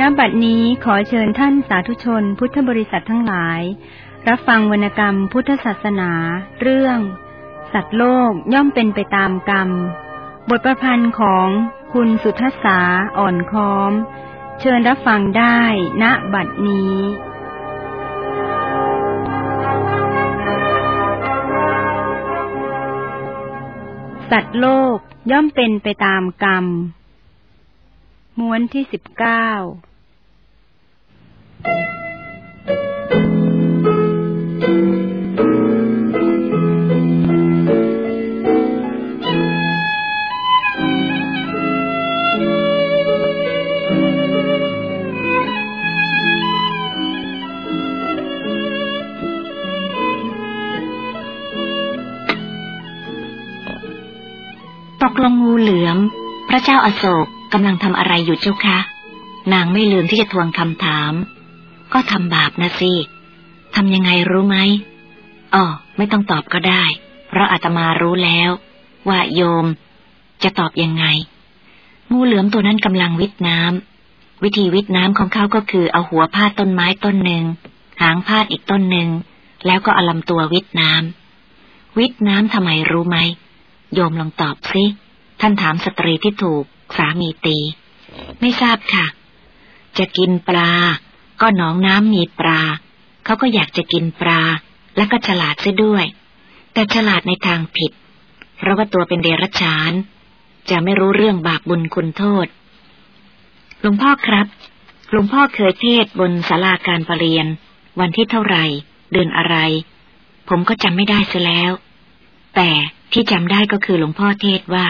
ณบัดนี้ขอเชิญท่านสาธุชนพุทธบริษัททั้งหลาย รับฟังวรรณกรรมพุทธศาสนา เรื่อง สัตว์โลกย่อมเป็นไปตามกรรม บทประพันธ์ของคุณสุทัศสาอ่อนค้อม เชิญรับฟังได้ณบัดนี้สัตว์โลกย่อมเป็นไปตามกรรม ม้วนที่สิบเก้า ตกลงงูเหลือม พระเจ้าอาโศกกำลังทำอะไรอยู่เจ้าคะ นางไม่ลืมที่จะทวงคำถาม ก็ทำบาปนะสิทำยังไงรู้ไหมอ๋อไม่ต้องตอบก็ได้ เพราะอาตมารู้แล้ว ว่าโยม จะตอบยังไง งูเหลือมตัวนั้นกำลังวิทน้ำวิธีวิทน้ำของเขาก็คือเอาหัวพาดต้นไม้ต้นหนึ่งหางพาดอีกต้นหนึ่งแล้วก็เอาลำตัววิทน้ำวิทน้ำทำไมรู้ไหมโยมลองตอบสิท่านถามสตรีที่ถูกสามีตี ไม่ทราบค่ะ จะกินปลา ก็หนองน้ำมีปลา เขาก็อยากจะกินปลา และก็ฉลาดซะด้วย แต่ฉลาดในทางผิด เพราะว่าตัวเป็นเดรัจฉาน จะไม่รู้เรื่องบาปบุญคุณโทษ หลวงพ่อครับ หลวงพ่อเคยเทศบนศาลาการประเรียน วันที่เท่าไหร่ เดือนอะไร ผมก็จำไม่ได้ซะแล้ว แต่ที่จำได้ก็คือหลวงพ่อเทศว่า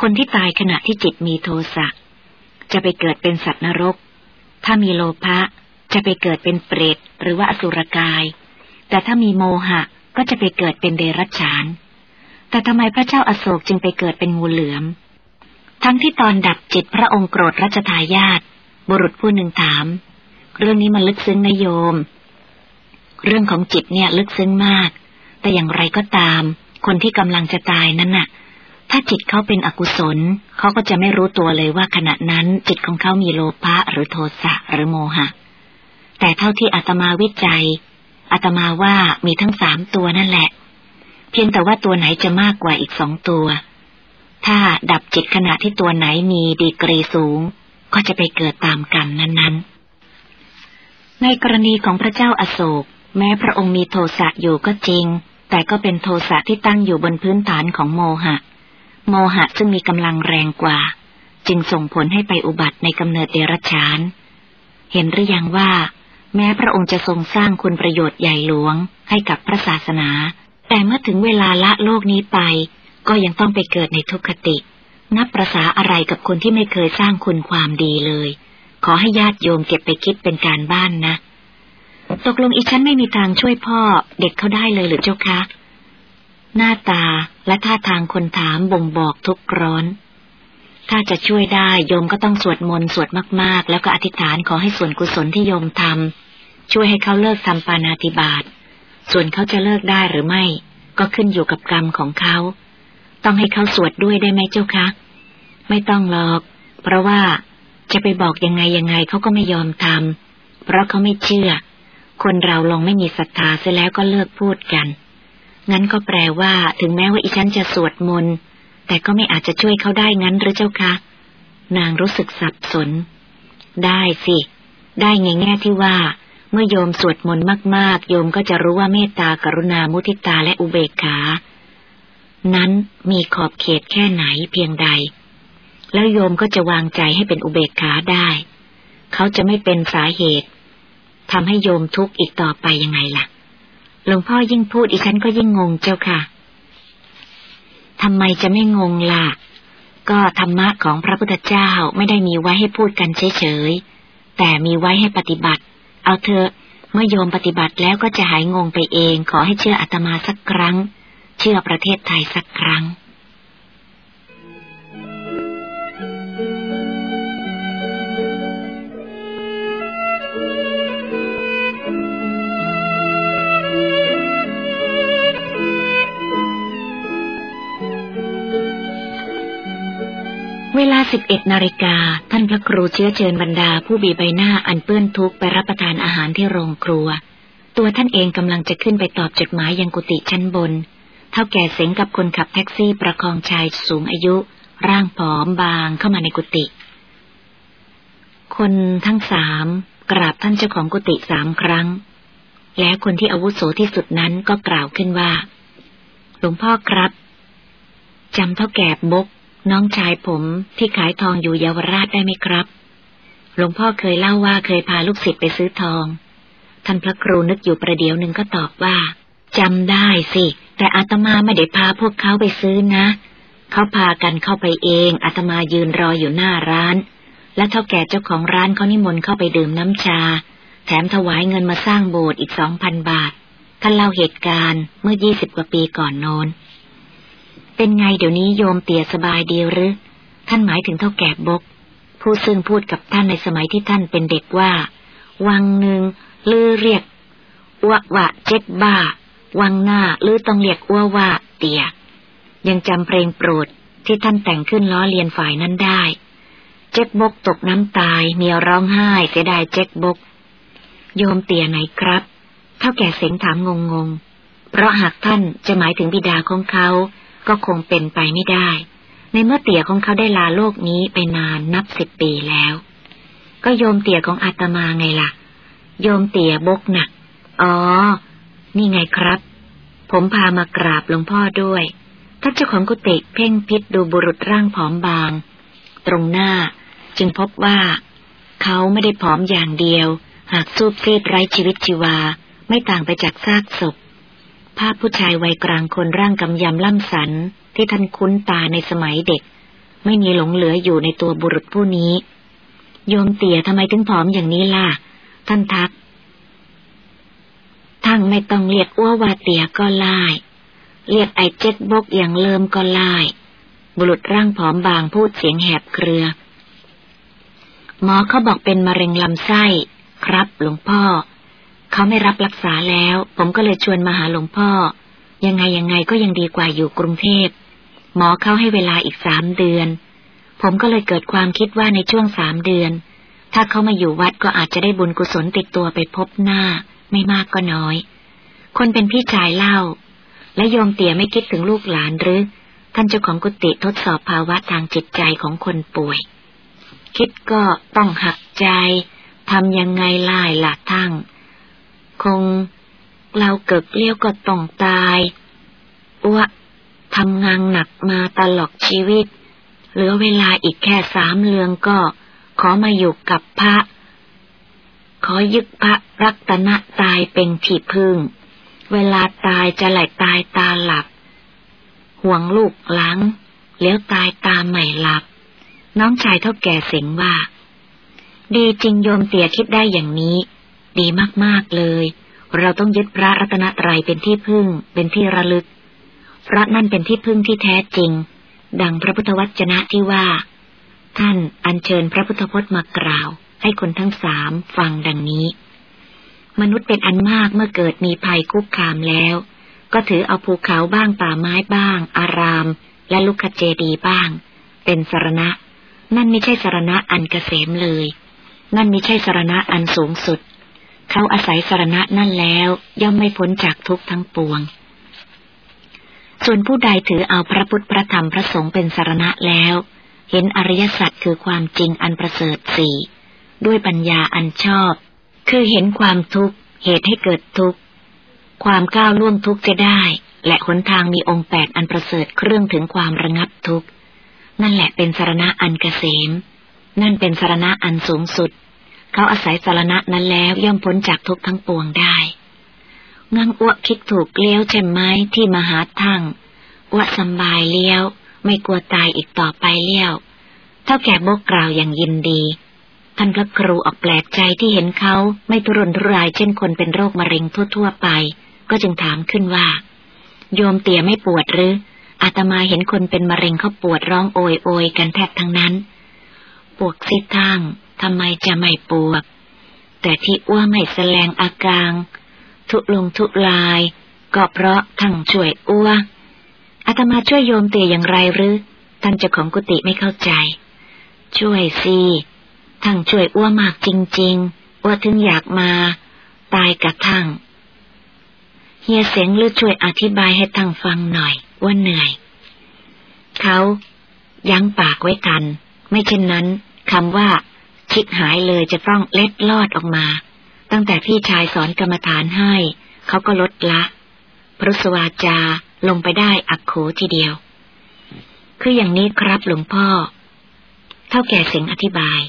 คนที่ตายขณะที่จิตมีโทสะจะไปเกิดเป็นสัตว์นรก ถ้ามีโลภะ จะไปเกิดเป็นเปรตหรือว่าอสุรกาย แต่ถ้ามีโมหะก็จะไปเกิดเป็นเดรัจฉาน แต่ทำไมพระเจ้าอาโศกจึงไปเกิดเป็นงูเหลือม ทั้งที่ตอนดับจิตพระองค์โกรธรัชทายาทบุรุษผู้หนึ่งถาม เรื่องนี้มันลึกซึ้งนะโยม เรื่องของจิตเนี่ยลึกซึ้งมาก แต่อย่างไรก็ตาม คนที่กำลังจะตายนั้นน่ะ ถ้าจิตเขาเป็นอกุศล เขาก็จะไม่รู้ตัวเลยว่าขณะนั้นจิตของเขามีโลภะหรือโทสะหรือโมหะ แต่เท่าที่อาตมาวิจัยอาตมาว่ามีทั้งสามตัวนั่นแหละ เพียงแต่ว่าตัวไหนจะมากกว่าอีกสองตัว ถ้าดับจิตขณะที่ตัวไหนมีดีกรีสูง ก็จะไปเกิดตามกรรมนั้นๆ ในกรณีของพระเจ้าอาโศก แม้พระองค์มีโทสะอยู่ก็จริง แต่ก็เป็นโทสะที่ตั้งอยู่บนพื้นฐานของโมหะ โมหะซึ่งมีกำลังแรงกว่า จึงส่งผลให้ไปอุบัติในกำเนิดเดรัจฉาน เห็นหรือยังว่า แม้พระองค์จะทรงสร้างคุณประโยชน์ใหญ่หลวงให้กับพระศาสนา แต่เมื่อถึงเวลาละโลกนี้ไป ก็ยังต้องไปเกิดในทุกขติ นับประษาอะไรกับคนที่ไม่เคยสร้างคุณความดีเลย ขอให้ญาติโยมเก็บไปคิดเป็นการบ้านนะ ตกลงอีฉันไม่มีทางช่วยพ่อเด็กเขาได้เลยหรือเจ้าคะ หน้าตาและท่าทางคนถามบ่งบอกทุกร้อน ถ้าจะช่วยได้โยมก็ต้องสวดมนต์สวดมากๆ แล้วก็อธิษฐานขอให้ส่วนกุศลที่โยมทำ ช่วยให้เขาเลิกทำปานาติบาตส่วนเขาจะเลิกได้หรือไม่ ก็ขึ้นอยู่กับกรรมของเขา ต้องให้เขาสวดด้วยได้ไหมเจ้าคะ ไม่ต้องหรอก เพราะว่าจะไปบอกยังไงยังไงเขาก็ไม่ยอมทำเพราะเขาไม่เชื่อ คนเราลองไม่มีศรัทธาเสียแล้วก็เลิกพูดกัน งั้นก็แปลว่า ถึงแม้ว่าอีฉันจะสวดมนต์แต่ก็ไม่อาจจะช่วยเขาได้งั้นหรือเจ้าคะนางรู้สึกสับสน ได้สิ ได้ในแง่ที่ว่า เมื่อโยมสวดมนต์มาก ๆ โยมก็จะรู้ว่าเมตตากรุณามุทิตาและอุเบกขา นั้นมีขอบเขตแค่ไหนเพียงใด แล้วโยมก็จะวางใจให้เป็นอุเบกขาได้ เขาจะไม่เป็นสาเหตุทำให้โยมทุกข์อีกต่อไปยังไงล่ะ หลวงพ่อยิ่งพูดอีฉันก็ยิ่งงงเจ้าค่ะทำไมจะไม่งงล่ะ ก็ธรรมะของพระพุทธเจ้าไม่ได้มีไว้ให้พูดกันเฉยๆ แต่มีไว้ให้ปฏิบัติ เอาเถอะ เมื่อโยมปฏิบัติแล้วก็จะหายงงไปเอง ขอให้เชื่ออาตมาสักครั้ง เชื่อประเทศไทยสักครั้ง เวลาสิบเอ็ดนาฬิกา ท่านพระครูเชื้อเชิญบรรดาผู้บีใบหน้าอันเปื้อนทุกข์ไปรับประทานอาหารที่โรงครัว ตัวท่านเองกำลังจะขึ้นไปตอบจดหมายยังกุฏิชั้นบน เท่าแก่เสงกับคนขับแท็กซี่ประคองชายสูงอายุ ร่างผอมบางเข้ามาในกุฏิ คนทั้งสามกราบท่านเจ้าของกุฏิสามครั้ง และคนที่อาวุโสที่สุดนั้นก็กล่าวขึ้นว่า หลวงพ่อครับจำเท่าแก่บก น้องชายผมที่ขายทองอยู่เยาวราชได้ไหมครับ หลวงพ่อเคยเล่าว่าเคยพาลูกศิษย์ไปซื้อทอง ท่านพระครูนึกอยู่ประเดี๋ยวหนึ่งก็ตอบว่าจำได้สิ แต่อาตมาไม่ได้พาพวกเขาไปซื้อนะ เขาพากันเข้าไปเองอาตมายืนรออยู่หน้าร้าน และเท่าแก่เจ้าของร้านเขานิมนต์เข้าไปดื่มน้ำชา แถมถวายเงินมาสร้างโบสถ์อีกสองพันบาท ท่านเล่าเหตุการณ์เมื่อยี่สิบกว่าปีก่อนโน้น เป็นไงเดี๋ยวนี้โยมเตี่ยสบายดีหรือ ท่านหมายถึงเท่าแก่บก ผู้ซึ่งพูดกับท่านในสมัยที่ท่านเป็นเด็กว่า วังหนึ่งลือเรียกอววะเจ็ดบ้า วังหน้าลือต้องเรียกอ้วว่าเตี่ย ยังจำเพลงโปรดที่ท่านแต่งขึ้นล้อเลียนฝ่ายนั้นได้ เจ็กบกตกน้ำตายเมียร้องไห้เสียดายเจ็กบก โยมเตี่ยไหนครับ เท่าแก่เสงถามงงงเพราะหากท่านจะหมายถึงบิดาของเขา ก็คงเป็นไปไม่ได้ ในเมื่อเตี่ยของเขาได้ลาโลกนี้ไปนานนับสิบปีแล้ว ก็โยมเตี่ยของอาตมาไงล่ะ โยมเตี่ยบกหนัก อ๋อ นี่ไงครับ ผมพามากราบหลวงพ่อด้วยท่านเจ้าของกุฏิเพ่งพิษดูบุรุษร่างผอมบาง ตรงหน้าจึงพบว่า เขาไม่ได้ผอมอย่างเดียว หากซูบซีดไร้ชีวิตชีวา ไม่ต่างไปจากซากศพ ภาพผู้ชายวัยกลางคนร่างกำยำล่ำสันที่ท่านคุ้นตาในสมัยเด็ก ไม่มีหลงเหลืออยู่ในตัวบุรุษผู้นี้ โยมเตี่ยทำไมถึงผอมอย่างนี้ล่ะ ท่านทักทั้งไม่ต้องเรียกอ้ววาเตียก็ไล่เรียกไอเจ็ดบกอย่างเลิมก็ไล่บุรุษร่างผอมบางพูดเสียงแหบเครือ หมอเขาบอกเป็นมะเร็งลำไส้ ครับหลวงพ่อ เขาไม่รับรักษาแล้ว ผมก็เลยชวนมาหาหลวงพ่อ ยังไงยังไงก็ยังดีกว่าอยู่กรุงเทพ หมอเขาให้เวลาอีกสามเดือน ผมก็เลยเกิดความคิดว่าในช่วงสามเดือน ถ้าเขามาอยู่วัดก็อาจจะได้บุญกุศลติดตัวไปพบหน้า ไม่มากก็น้อย คนเป็นพี่ชายเล่า และโยมเตี่ยไม่คิดถึงลูกหลานหรือ ท่านเจ้าของกุฏิทดสอบภาวะทางจิตใจของคนป่วย คิดก็ต้องหักใจทำยังไงล่ายละทั้ง คงเราเกิดเลี้ยวก็ต้องตายว่าทำงานหนักมาตลอดชีวิต เหลือเวลาอีกแค่สามเลืองก็ ขอมาอยู่กับพระ ขอยึดพระรัตนะตายเป็นที่พึ่ง เวลาตายจะไหลตายตาหลับ ห่วงลูกหลังแล้วตายตาใหม่หลับ น้องชายเท่าแก่เสียงว่า ดีจริงโยมเตียคิดได้อย่างนี้ ดีมากๆเลย เราต้องยึดพระรัตนตรัยเป็นที่พึ่ง เป็นที่ระลึก พระนั่นเป็นที่พึ่งที่แท้จริง ดังพระพุทธวจนะที่ว่า ท่านอัญเชิญพระพุทธพจน์มากล่าว ให้คนทั้งสามฟังดังนี้ มนุษย์เป็นอันมากเมื่อเกิดมีภัยคุกคามแล้ว ก็ถือเอาภูเขาบ้างป่าไม้บ้าง อาราม และลุกขเจดีบ้าง เป็นสารณะ นั่นไม่ใช่สารณะอันเกษมเลย นั่นไม่ใช่สารณะอันสูงสุด เขาอาศัยสรณะนั่นแล้ว ย่อมไม่พ้นจากทุกทั้งปวง ส่วนผู้ใดถือเอาพระพุทธพระธรรมพระสงฆ์เป็นสรณะแล้ว เห็นอริยสัจคือความจริงอันประเสริฐสี่ด้วยปัญญาอันชอบ คือเห็นความทุกข์เหตุให้เกิดทุกข์ ความก้าวล่วงทุกข์จะได้ และหนทางมีองค์แปดอันประเสริฐเครื่องถึงความระงับทุกข์ นั่นแหละเป็นสารณะอันเกษม นั่นเป็นสารณะอันสูงสุด เขาอาศัยสารณะนั้นแล้วย่อมพ้นจากทุกทั้งปวงได้งังอ้วคิดถูกเลี้ยวใช่ไหมที่มหาทั้งอ้วสบายเลี้ยว ไม่กลัวตายอีกต่อไปเลี้ยว เท่าแก่โบกกล่าวอย่างยินดี ท่านพระครูออกแปลกใจที่เห็นเขาไม่ทุรนทุรายเช่นคนเป็นโรคมะเร็งทั่วๆไป ก็จึงถามขึ้นว่า โยมเตี่ยไม่ปวดหรืออาตมาเห็นคนเป็นมะเร็งเขาปวดร้องโอยโอยกันแทบทั้งนั้น ปวกสิทั้ง ทำไมจะไม่ปวด แต่ที่อ้วไม่แสดงอาการ ทุลงทุลาย ก็เพราะทั้งช่วยอ้วอาตมาช่วยโยมเตียอย่างไรหรือ ท่านเจ้าของกุฏิไม่เข้าใจ ช่วยสิทั้งช่วยอ้วมากจริง ๆ อ้วถึงอยากมา ตายกระทั่ง เฮียเสียงลือช่วยอธิบายให้ทั้งฟังหน่อยว่าเหนื่อย เขายั้งปากไว้กัน ไม่เช่นนั้นคำว่า คิดหายเลยจะต้องเล็ดลอดออกมา ตั้งแต่พี่ชายสอนกรรมฐานให้ เขาก็ลดละพรุสวาจาลงไปได้อักโขทีเดียว คืออย่างนี้ครับหลวงพ่อ เท่าแก่เสียงอธิบาย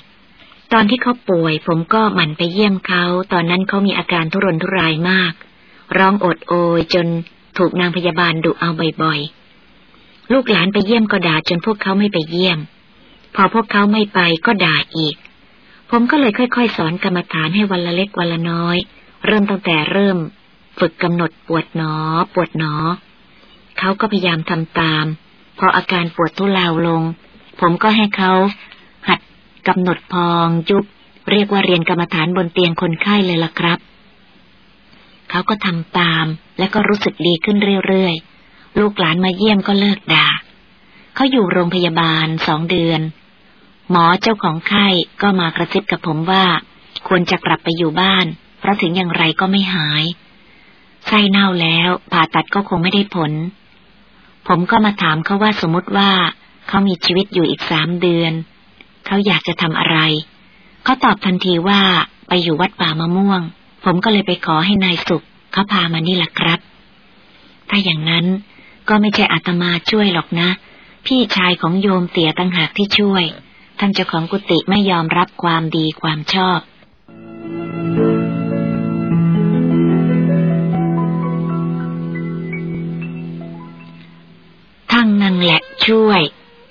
ตอนที่เขาป่วย ผมก็หมั่นไปเยี่ยมเขา ตอนนั้นเขามีอาการทุรนทุรายมาก ร้องอดโอยจนถูกนางพยาบาลดุเอาบ่อยๆ ลูกหลานไปเยี่ยมก็ด่าจนพวกเขาไม่ไปเยี่ยม พอพวกเขาไม่ไปก็ด่าอีก ผมก็เลยค่อย ๆ สอนกรรมฐานให้วันละเล็กวันละน้อย เริ่มตั้งแต่เริ่ม ฝึกกำหนดปวดหนอ ปวดหนอ เขาก็พยายามทำตาม พออาการปวดทุเลาลง ผมก็ให้เขา หัดกำหนดพองยุบเรียกว่าเรียนกรรมฐานบนเตียงคนไข้เลยล่ะครับ เขาก็ทำตามและก็รู้สึกดีขึ้นเรื่อยๆ ลูกหลานมาเยี่ยมก็เลิกด่า เขาอยู่โรงพยาบาลสองเดือน หมอเจ้าของไข้ก็มากระซิบกับผมว่า ควรจะกลับไปอยู่บ้าน เพราะถึงอย่างไรก็ไม่หายไส้เน่าแล้วผ่าตัดก็คงไม่ได้ผล ผมก็มาถามเขาว่าสมมติว่า เขามีชีวิตอยู่อีกสามเดือน เขาอยากจะทำอะไร เขาตอบทันทีว่าไปอยู่วัดป่ามะม่วง ผมก็เลยไปขอให้นายสุขเขาพามานี่แหละครับ ถ้าอย่างนั้นก็ไม่ใช่อาตมาช่วยหรอกนะ พี่ชายของโยมเตี่ยตั้งหากที่ช่วย ท่านเจ้าของกุฏิไม่ยอมรับความดีความชอบ ทั้งนั่งแหละช่วย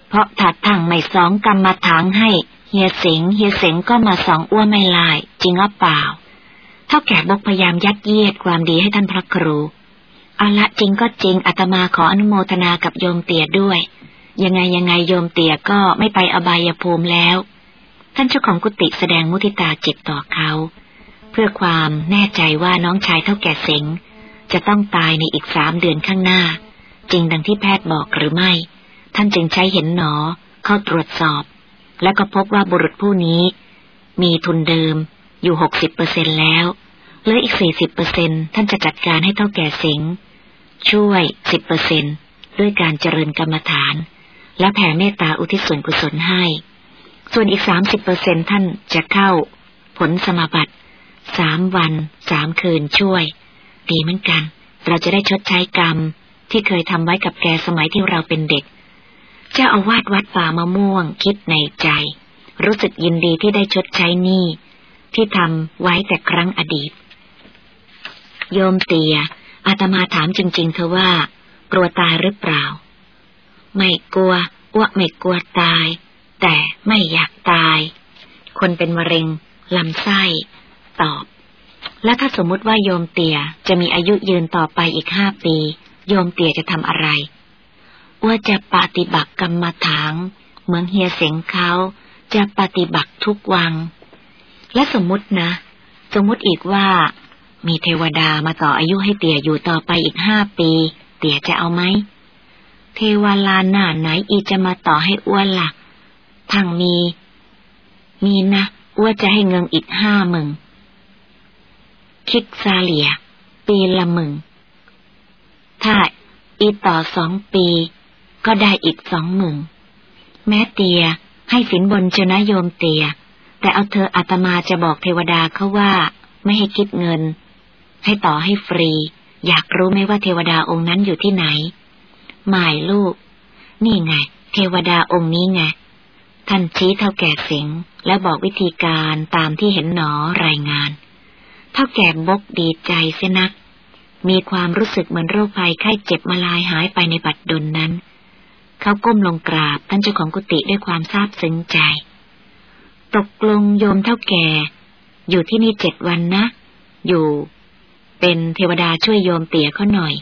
เพราะถัดทั้งไม่สองกรรมถางให้เฮียเสงเฮียเสงก็มาสองอ้วนไม่ลาย จริงหรือเปล่า เท่าแก่บกพยายามยัดเยียดความดีให้ท่านพระครู เอาละจริงก็จริงอาตมาขออนุโมทนากับโยมเตียด้วย ยังไงยังไงโยมเตี่ยก็ไม่ไปอบายภูมิแล้ว ท่านเจ้าของกุฏิแสดงมุทิตาจิตต่อเขา เพื่อความแน่ใจว่าน้องชายเท่าแก่เสงจะต้องตายในอีกสามเดือนข้างหน้า จริงดังที่แพทย์บอกหรือไม่ ท่านจึงใช้เห็นหนอเข้าตรวจสอบ และก็พบว่าบุรุษผู้นี้ มีทุนเดิมอยู่หกสิบเปอร์เซ็นแล้วเหลืออีกสี่สิบเปอร์เซ็นท่านจะจัดการให้เท่าแก่เสงช่วยสิบเปอร์เซ็นด้วยการเจริญกรรมฐาน และแผ่เมตตาอุทิศส่วนกุศลให้ ส่วนอีกสามสิบเปอร์เซ็นท่านจะเข้า ผลสมาบัติสามวันสามคืนช่วย ดีเหมือนกัน เราจะได้ชดใช้กรรม ที่เคยทำไว้กับแกสมัยที่เราเป็นเด็ก เจ้าอาวาสวัดป่ามะม่วงคิดในใจ รู้สึกยินดีที่ได้ชดใช้หนี้ที่ทำไว้แต่ครั้งอดีต โยมเตียอาตมาถามจริง ๆ เธอว่า กลัวตายหรือเปล่า ไม่กลัวอ้วกไม่กลัวตาย แต่ไม่อยากตาย คนเป็นมะเร็งลำไส้ ตอบ และถ้าสมมุติว่าโยมเตียจะมีอายุยืนต่อไปอีกห้าปี โยมเตี่ยจะทำอะไรว่าจะปฏิบัติกรรมฐานเหมือนเฮียเสงเขาจะปฏิบัติทุกวัง และสมมุตินะ สมมุติอีกว่า มีเทวดามาต่ออายุให้เตี่ยอยู่ต่อไปอีกห้าปี เตี่ยจะเอาไหม เทวาลาหนาไหนอีจะมาต่อให้อ้วนละ่ะ ทางมี มีนะอ้วจะให้เงินอีกห้าหมื่นคิกซาเลีย ปีละหมื่นถ้าอีต่อสองปี ก็ได้อีกสองหมื่นแม้เตียให้สินบนเจนะโยมเตีย แต่เอาเธออาตมาจะบอกเทวดาเขาว่า ไม่ให้คิดเงิน ให้ต่อให้ฟรี อยากรู้ไหมว่าเทวดาองค์นั้นอยู่ที่ไหน หมายลูก นี่ไง เทวดาองค์นี้ไง ท่านชี้เท่าแก่เสียงและบอกวิธีการตามที่เห็นหนอรายงาน เท่าแก่บกดีใจเสียนัก มีความรู้สึกเหมือนโรคภัยไข้เจ็บมาลายหายไปในบัดดลนั้น เขาก้มลงกราบท่านเจ้าของกุฏิด้วยความซาบซึ้งใจ ตกลงโยมเท่าแก่ อยู่ที่นี่เจ็ดวันนะ อยู่ เป็นเทวดาช่วยโยมเตี่ยเขาหน่อย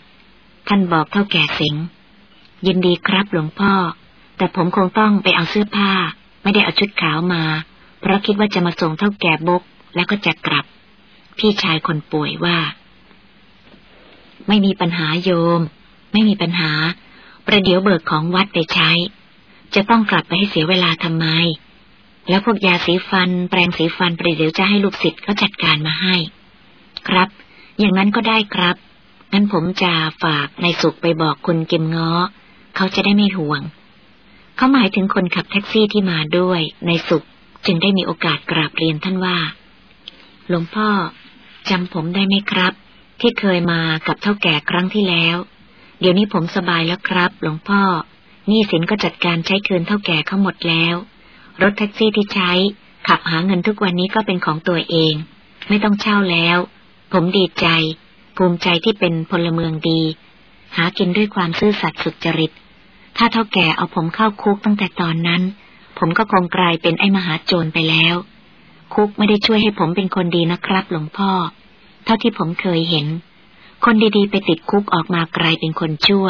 ท่านบอกเท่าแก่สิง ยินดีครับหลวงพ่อ แต่ผมคงต้องไปเอาเสื้อผ้า ไม่ได้เอาชุดขาวมา เพราะคิดว่าจะมาส่งเท่าแก่บก แล้วก็จะกลับ พี่ชายคนป่วยว่า ไม่มีปัญหาโยม ไม่มีปัญหา ประเดี๋ยวเบิกของวัดไปใช้ จะต้องกลับไปให้เสียเวลาทำไม แล้วพวกยาสีฟัน แปรงสีฟันประเดี๋ยวจะให้ลูกศิษย์เขาจัดการมาให้ ครับ อย่างนั้นก็ได้ครับงั้นผมจะฝากในสุขไปบอกคุณเกมง้อ เขาจะได้ไม่ห่วง เขาหมายถึงคนขับแท็กซี่ที่มาด้วยในสุขจึงได้มีโอกาสกราบเรียนท่านว่า หลวงพ่อจำผมได้ไหมครับ ที่เคยมากับเท่าแก่ครั้งที่แล้ว เดี๋ยวนี้ผมสบายแล้วครับ หลวงพ่อหนี้สินก็จัดการใช้คืนเท่าแก่เขาหมดแล้ว รถแท็กซี่ที่ใช้ขับหาเงินทุกวันนี้ก็เป็นของตัวเอง ไม่ต้องเช่าแล้ว ผมดีใจ ภูมิใจที่เป็นพลเมืองดี หากินด้วยความซื่อสัตย์สุจริต ถ้าเท่าแก่เอาผมเข้าคุกตั้งแต่ตอนนั้น ผมก็คงกลายเป็นไอ้มหาโจรไปแล้ว คุกไม่ได้ช่วยให้ผมเป็นคนดีนะครับหลวงพ่อ เท่าที่ผมเคยเห็น คนดีๆ ไปติดคุกออกมากลายเป็นคนชั่ว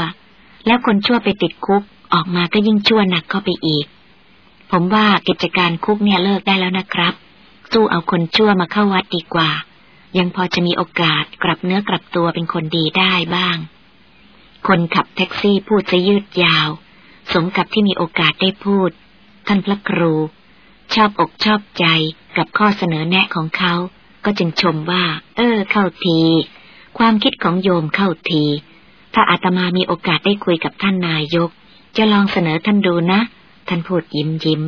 แล้วคนชั่วไปติดคุกออกมาก็ยิ่งชั่วหนักเข้าไปอีก ผมว่ากิจการคุกเนี่ยเลิกได้แล้วนะครับ สู้เอาคนชั่วมาเข้าวัดดีกว่า ยังพอจะมีโอกาสกลับเนื้อกลับตัวเป็นคนดีได้บ้าง คนขับแท็กซี่พูดจะยืดยาว สมกับที่มีโอกาสได้พูด ท่านพระครู ชอบอกชอบใจกับข้อเสนอแนะของเขา ก็จึงชมว่า เออ เข้าที ความคิดของโยมเข้าที ถ้าอาตมามีโอกาสได้คุยกับท่านนายก จะลองเสนอท่านดูนะ ท่านพูดยิ้มยิ้ม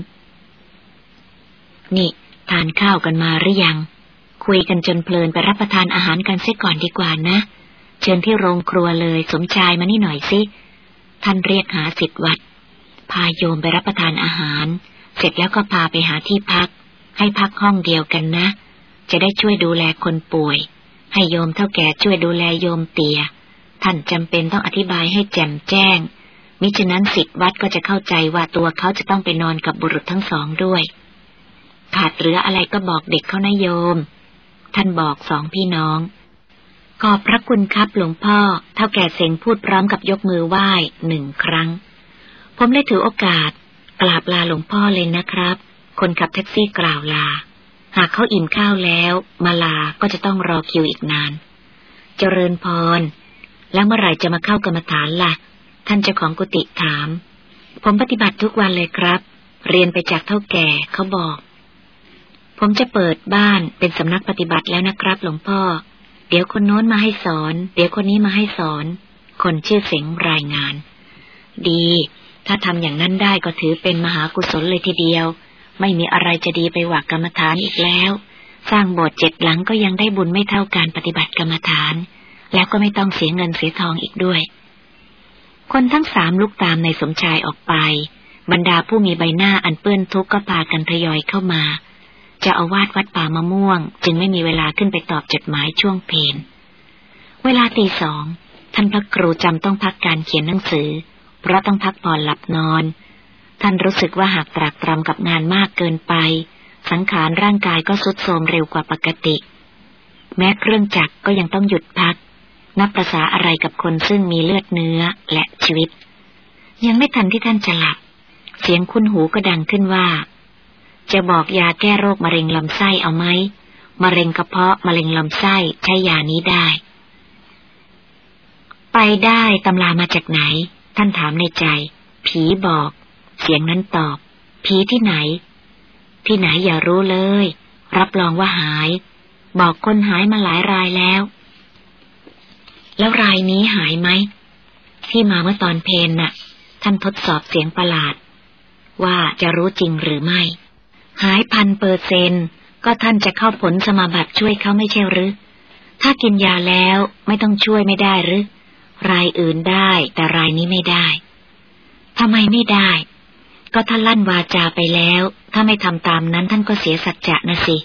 นี่ ทานข้าวกันมาหรือยัง คุยกันจนเพลินไปรับประทานอาหารกันเสียก่อนดีกว่านะ เชิญที่โรงครัวเลยสมชายมานี่หน่อยสิ ท่านเรียกหาสิทธิ์วัด พาโยมไปรับประทานอาหาร เสร็จแล้วก็พาไปหาที่พัก ให้พักห้องเดียวกันนะ จะได้ช่วยดูแลคนป่วย ให้โยมเท่าแก่ช่วยดูแลโยมเตีย ท่านจำเป็นต้องอธิบายให้แจ่มแจ้ง มิฉะนั้นสิทธิวัดก็จะเข้าใจว่าตัวเขาจะต้องไปนอนกับบุรุษทั้งสองด้วย ขาดเหลืออะไรก็บอกเด็กเขานะโยม ท่านบอกสองพี่น้อง ขอบพระคุณครับหลวงพ่อ เท่าแก่เสงพูดพร้อมกับยกมือไหว้หนึ่งครั้ง ผมได้ถือโอกาส กราบลาหลวงพ่อเลยนะครับ คนขับแท็กซี่กล่าวลา หากเขาอิ่มข้าวแล้ว มาลาก็จะต้องรอคิวอีกนาน เจริญพร แล้วเมื่อไหร่จะมาเข้ากรรมฐานละ่ะ ท่านเจ้าของกุฏิถาม ผมปฏิบัติทุกวันเลยครับ เรียนไปจากเท่าแก่เขาบอก ผมจะเปิดบ้านเป็นสำนักปฏิบัติแล้วนะครับ หลวงพ่อ เดี๋ยวคนโน้นมาให้สอน เดี๋ยวคนนี้มาให้สอน คนชื่อเสงรายงาน ดี ถ้าทำอย่างนั้นได้ก็ถือเป็นมหากุศลเลยทีเดียว ไม่มีอะไรจะดีไปกว่ากรรมฐานอีกแล้ว สร้างโบสถ์เจ็ดหลังก็ยังได้บุญไม่เท่าการปฏิบัติกรรมฐาน แล้วก็ไม่ต้องเสียเงินเสียทองอีกด้วย คนทั้งสามลุกตามในสมชายออกไป บรรดาผู้มีใบหน้าอันเปื้อนทุกข์ก็พากันทยอยเข้ามา จะเอาวาดวัดป่ามะม่วง จึงไม่มีเวลาขึ้นไปตอบจดหมายช่วงเพนเวลาตีสองท่านพระครูจำต้องพักการเขียนหนังสือ เพราะต้องพักผ่อนหลับนอน ท่านรู้สึกว่าหากตรากตรำกับงานมากเกินไป สังขารร่างกายก็สุดโทรมเร็วกว่าปกติ แม้เครื่องจักรก็ยังต้องหยุดพัก นับประษาอะไรกับคนซึ่งมีเลือดเนื้อและชีวิต ยังไม่ทันที่ท่านจะหลับ เสียงคุ้นหูก็ดังขึ้นว่า จะบอกยาแก้โรคมะเร็งลำไส้เอาไหมมะเร็งกระเพาะมะเร็งลำไส้ใช้ยานี้ได้ ไปได้ตำรามาจากไหน ท่านถามในใจ ผีบอก เสียงนั้นตอบ ผีที่ไหน ที่ไหนอย่ารู้เลย รับรองว่าหาย บอกคนหายมาหลายรายแล้ว แล้วรายนี้หายไหมที่มาเมื่อตอนเพนน่ะ ท่านทดสอบเสียงประหลาด ว่าจะรู้จริงหรือไม่ หายพันเปอร์เซนก็ท่านจะเข้าผลสมาบัติช่วยเขาไม่ใช่หรือ ถ้ากินยาแล้วไม่ต้องช่วยไม่ได้หรือ รายอื่นได้แต่รายนี้ไม่ได้ทำไมไม่ได้ ก็ท่านลั่นวาจาไปแล้ว ถ้าไม่ทำตามนั้นท่านก็เสียสัจจะนะสิ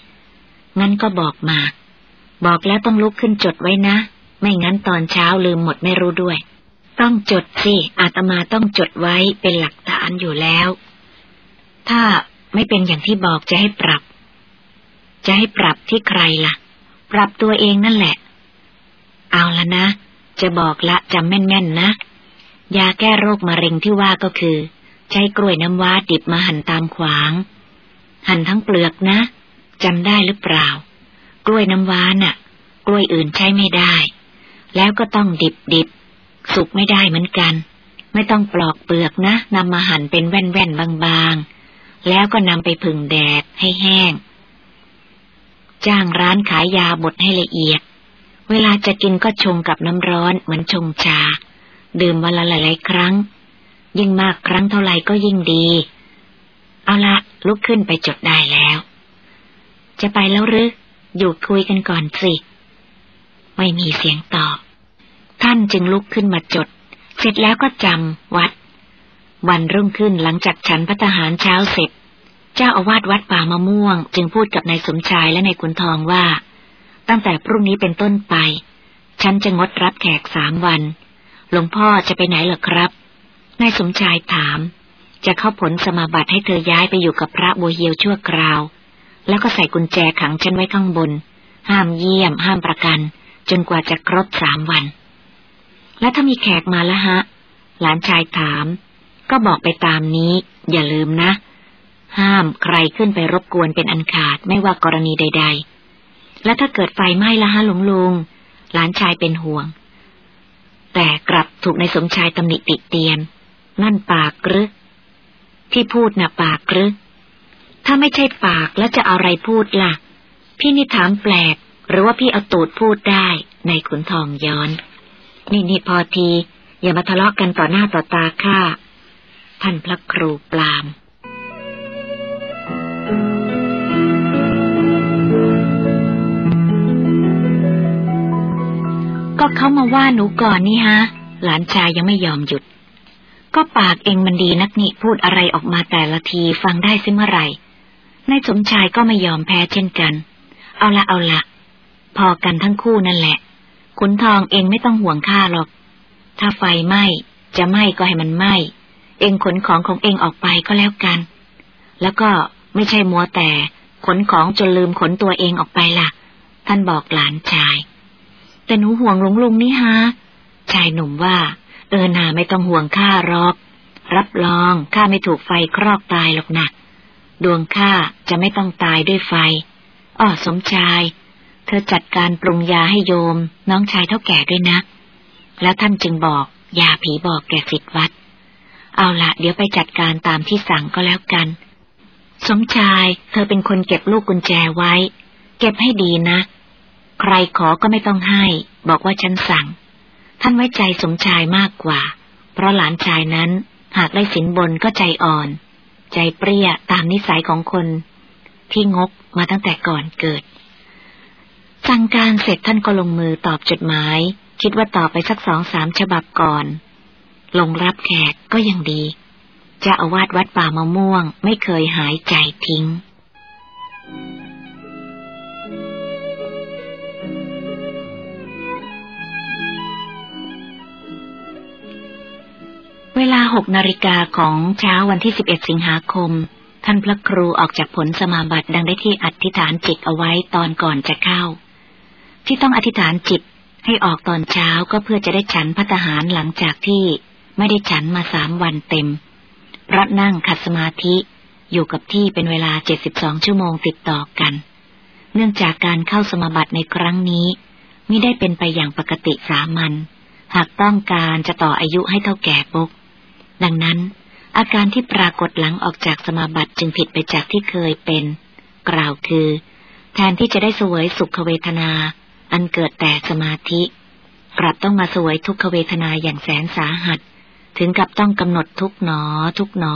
งั้นก็บอกมา บอกแล้วต้องลุกขึ้นจดไว้นะ ไม่งั้นตอนเช้าลืมหมดไม่รู้ด้วย ต้องจดสิ อาตมาต้องจดไว้เป็นหลักฐานอยู่แล้ว ถ้า ไม่เป็นอย่างที่บอกจะให้ปรับ จะให้ปรับที่ใครละ่ะ ปรับตัวเองนั่นแหละ เอาละนะ จะบอกละจำแม่นๆนะ ยาแก้โรคมะเร็งที่ว่าก็คือ ใช้กล้วยน้ำว้าดิบมาหั่นตามขวาง หั่นทั้งเปลือกนะจำได้หรือเปล่า กล้วยน้ำว้าน่ะ กล้วยอื่นใช้ไม่ได้ แล้วก็ต้องดิบดิบสุกไม่ได้เหมือนกัน ไม่ต้องปลอกเปลือกนะนำมาหั่นเป็นแว่นแว่นบางๆ แล้วก็นำไปผึ่งแดดให้แห้ง จ้างร้านขายยาบดให้ละเอียด เวลาจะกินก็ชงกับน้ำร้อนเหมือนชงชา ดื่มวันละหลายๆครั้ง ยิ่งมากครั้งเท่าไหร่ก็ยิ่งดี เอาละลุกขึ้นไปจดได้แล้ว จะไปแล้วหรืออยู่คุยกันก่อนสิ ไม่มีเสียงตอบ ท่านจึงลุกขึ้นมาจด เสร็จแล้วก็จำวัด วันรุ่งขึ้นหลังจากฉันพัฒหารเช้าเสร็จ เจ้าอาวาสวัดป่ามะม่วง จึงพูดกับนายสมชายและนายขุนทองว่า ตั้งแต่พรุ่งนี้เป็นต้นไป ฉันจะงดรับแขกสามวัน หลวงพ่อจะไปไหนเหรอครับ นายสมชายถาม จะเข้าผลสมาบัติให้เธอย้ายไปอยู่กับพระบัวเฮียวชั่วคราว แล้วก็ใส่กุญแจขังฉันไว้ข้างบน ห้ามเยี่ยม ห้ามประกัน จนกว่าจะครบสามวัน แล้วถ้ามีแขกมาล้วฮะ หลานชายถาม ก็บอกไปตามนี้ อย่าลืมนะ ห้ามใครขึ้นไปรบกวนเป็นอันขาดไม่ว่ากรณีใด ๆ แล้วถ้าเกิดไฟไหม้ละฮะหลวงลุงหลานชายเป็นห่วง แต่กลับถูกในสมชายตำหนิติเตียน นั่นปากกรึที่พูดนะ่ะปากกรึถ้าไม่ใช่ปากแล้วจะอาอะไรพูดละ่ะ พี่นี่ถามแปลก หรือว่าพี่เอาตูดพูดได้ในขุนทองย้อน นี่นี่พอที อย่ามาทะเลาะกกันต่อหน้าต่อตาข้า ท่านพระครูปลามก็เขามาว่าหนูก่อนนี่ฮะ หลานชายยังไม่ยอมหยุด ก็ปากเองมันดีนักนี่พูดอะไรออกมาแต่ละทีฟังได้ซิเมื่อไหร่นายสมชายก็ไม่ยอมแพ้เช่นกัน เอาละเอาละ พอกันทั้งคู่นั่นแหละ ขุนทองเองไม่ต้องห่วงข้าหรอก ถ้าไฟไหม้จะไหม้ก็ให้มันไหม้ เองขนของของเองออกไปก็แล้วกัน แล้วก็ไม่ใช่มัวแต่ ขนของจนลืมขนตัวเองออกไปล่ะ ท่านบอกหลานชาย แต่หนูห่วงหลวงลุงนี่ฮะ ชายหนุ่มว่า เออนาไม่ต้องห่วงข้าหรอก รับรองข้าไม่ถูกไฟครอกตายหรอกนะดวงข้าจะไม่ต้องตายด้วยไฟ อ้อสมชาย เธอจัดการปรุงยาให้โยม น้องชายเท่าแก่ด้วยนะ แล้วท่านจึงบอกยาผีบอกแก่สิทธิวัด เอาละเดี๋ยวไปจัดการตามที่สั่งก็แล้วกัน สมชายเธอเป็นคนเก็บลูกกุญแจไว้ เก็บให้ดีนะ ใครขอก็ไม่ต้องให้ บอกว่าฉันสั่ง ท่านไว้ใจสมชายมากกว่า เพราะหลานชายนั้นหากได้สินบนก็ใจอ่อน ใจเปรี้ยตามนิสัยของคน ที่งกมาตั้งแต่ก่อนเกิด สั่งการเสร็จท่านก็ลงมือตอบจดหมาย คิดว่าตอบไปสักสองสามฉบับก่อน ลงรับแขกก็ยังดีจะอาวาสวัดป่ามะม่วงไม่เคยหายใจทิ้ง เวลาหกนาฬิกาของเช้าวันที่สิบเอ็ดสิงหาคม ท่านพระครูออกจากผลสมาบัติดังได้ที่อธิษฐานจิตเอาไว้ตอนก่อนจะเข้า ที่ต้องอธิษฐานจิตให้ออกตอนเช้าก็เพื่อจะได้ฉันพัฒหารหลังจากที่ ไม่ได้ฉันมาสามวันเต็มพระนั่งขัดสมาธิอยู่กับที่เป็นเวลาเจ็ดสิบสองชั่วโมงติดต่อกัน เนื่องจากการเข้าสมาบัติในครั้งนี้มิได้เป็นไปอย่างปกติสามัญ หากต้องการจะต่ออายุให้เท่าแก่ปก ดังนั้น อาการที่ปรากฏหลังออกจากสมาบัติจึงผิดไปจากที่เคยเป็น กล่าวคือ แทนที่จะได้สวยสุขเวทนา อันเกิดแต่สมาธิ กลับต้องมาสวยทุกขเวทนาอย่างแสนสาหัส ถึงกับต้องกำหนดทุกหนอ ทุกหนอ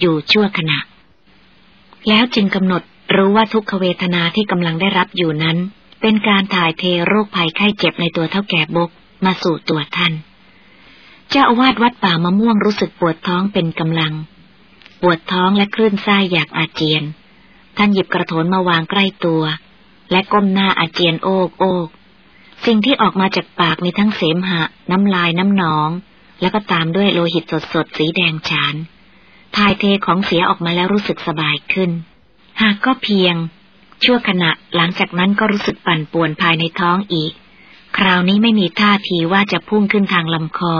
อยู่ชั่วขณะ แล้วจึงกำหนดรู้ว่าทุกขเวทนาที่กำลังได้รับอยู่นั้น เป็นการถ่ายเทโรคภัยไข้เจ็บในตัวเท่าแก่บกมาสู่ตัวท่าน เจ้าอาวาสวัดป่ามะม่วงรู้สึกปวดท้องเป็นกำลัง ปวดท้องและคลื่นไส้อยากอาเจียน ท่านหยิบกระโถนมาวางใกล้ตัว และก้มหน้าอาเจียนโอกโอกสิ่งที่ออกมาจากปากมีทั้งเสมหะ น้ำลายน้ำหนอง แล้วก็ตามด้วยโลหิตสดๆสีแดงฉานทายเทของเสียออกมาแล้วรู้สึกสบายขึ้น หากก็เพียง ชั่วขณะหลังจากนั้นก็รู้สึกปั่นป่วนภายในท้องอีก คราวนี้ไม่มีท่าทีว่าจะพุ่งขึ้นทางลำคอ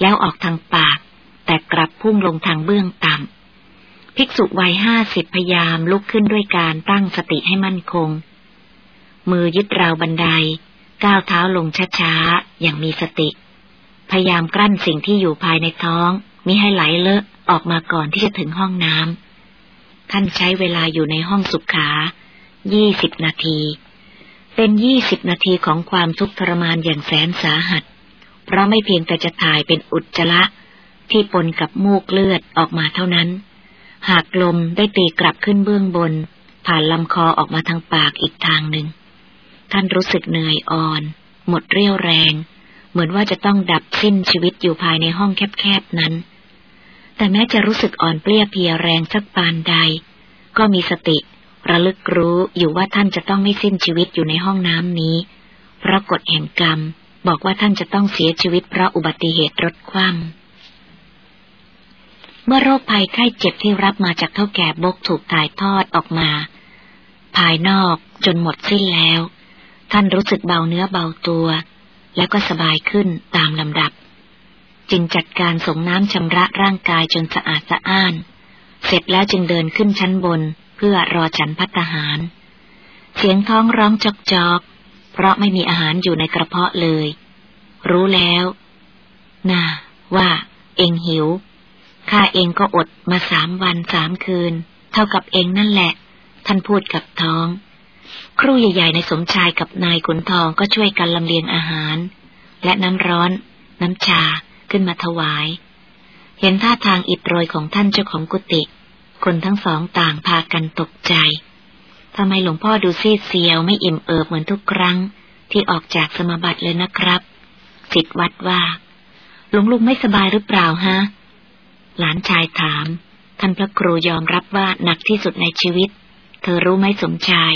แล้วออกทางปาก แต่กลับพุ่งลงทางเบื้องต่ำภิกษุวัยห้าสิบพยายามลุกขึ้นด้วยการตั้งสติให้มั่นคง มือยึดราวบันไดก้าวเท้าลงช้าๆอย่างมีสติ พยายามกลั้นสิ่งที่อยู่ภายในท้องมิให้ไหลเลอะออกมาก่อนที่จะถึงห้องน้ำท่านใช้เวลาอยู่ในห้องสุขายี่สิบนาที เป็นยี่สิบนาทีของความทุกข์ทรมานอย่างแสนสาหัส เพราะไม่เพียงแต่จะถ่ายเป็นอุจจาระที่ปนกับมูกเลือดออกมาเท่านั้น หากลมได้ตีกลับขึ้นเบื้องบน ผ่านลำคอออกมาทางปากอีกทางหนึ่ง ท่านรู้สึกเหนื่อยอ่อน หมดเรี่ยวแรง เหมือนว่าจะต้องดับสิ้นชีวิตอยู่ภายในห้องแคบๆนั้น แต่แม้จะรู้สึกอ่อนเปลี้ยเพียแรงสักปานใด ก็มีสติระลึกรู้อยู่ว่าท่านจะต้องไม่สิ้นชีวิตอยู่ในห้องน้ำนี้ เพราะกฎแห่งกรรมบอกว่าท่านจะต้องเสียชีวิตเพราะอุบัติเหตุรถคว่ำเมื่อโรคภัยไข้เจ็บที่รับมาจากเท่าแก่บกถูกถ่ายทอดออกมา ภายนอกจนหมดสิ้นแล้ว ท่านรู้สึกเบาเนื้อเบาตัว แล้วก็สบายขึ้นตามลำดับ จึงจัดการส่งน้ำชำระร่างกายจนสะอาดสะอ้าน เสร็จแล้วจึงเดินขึ้นชั้นบนเพื่อรอฉันพัตหาร เสียงท้องร้องจอกจอกเพราะไม่มีอาหารอยู่ในกระเพาะเลย รู้แล้วน่าว่า เองหิวข้าเองก็อดมาสามวันสามคืน เท่ากับเองนั่นแหละ ท่านพูดกับท้อง ครูใหญ่ๆในสมชายกับนายขุนทองก็ช่วยกันลำเลียงอาหาร และน้ำร้อน น้ำชาขึ้นมาถวาย เห็นท่าทางอิดโรยของท่านเจ้าของกุฏิคนทั้งสองต่างพากันตกใจทำไมหลวงพ่อดูซีดเซียวไม่อิ่มเอิบเหมือนทุกครั้ง ที่ออกจากสมบัติเลยนะครับสิทธวัดว่า หลวงลุงไม่สบายหรือเปล่าฮะ หลานชายถาม ท่านพระครูยอมรับว่าหนักที่สุดในชีวิต เธอรู้ไหมสมชาย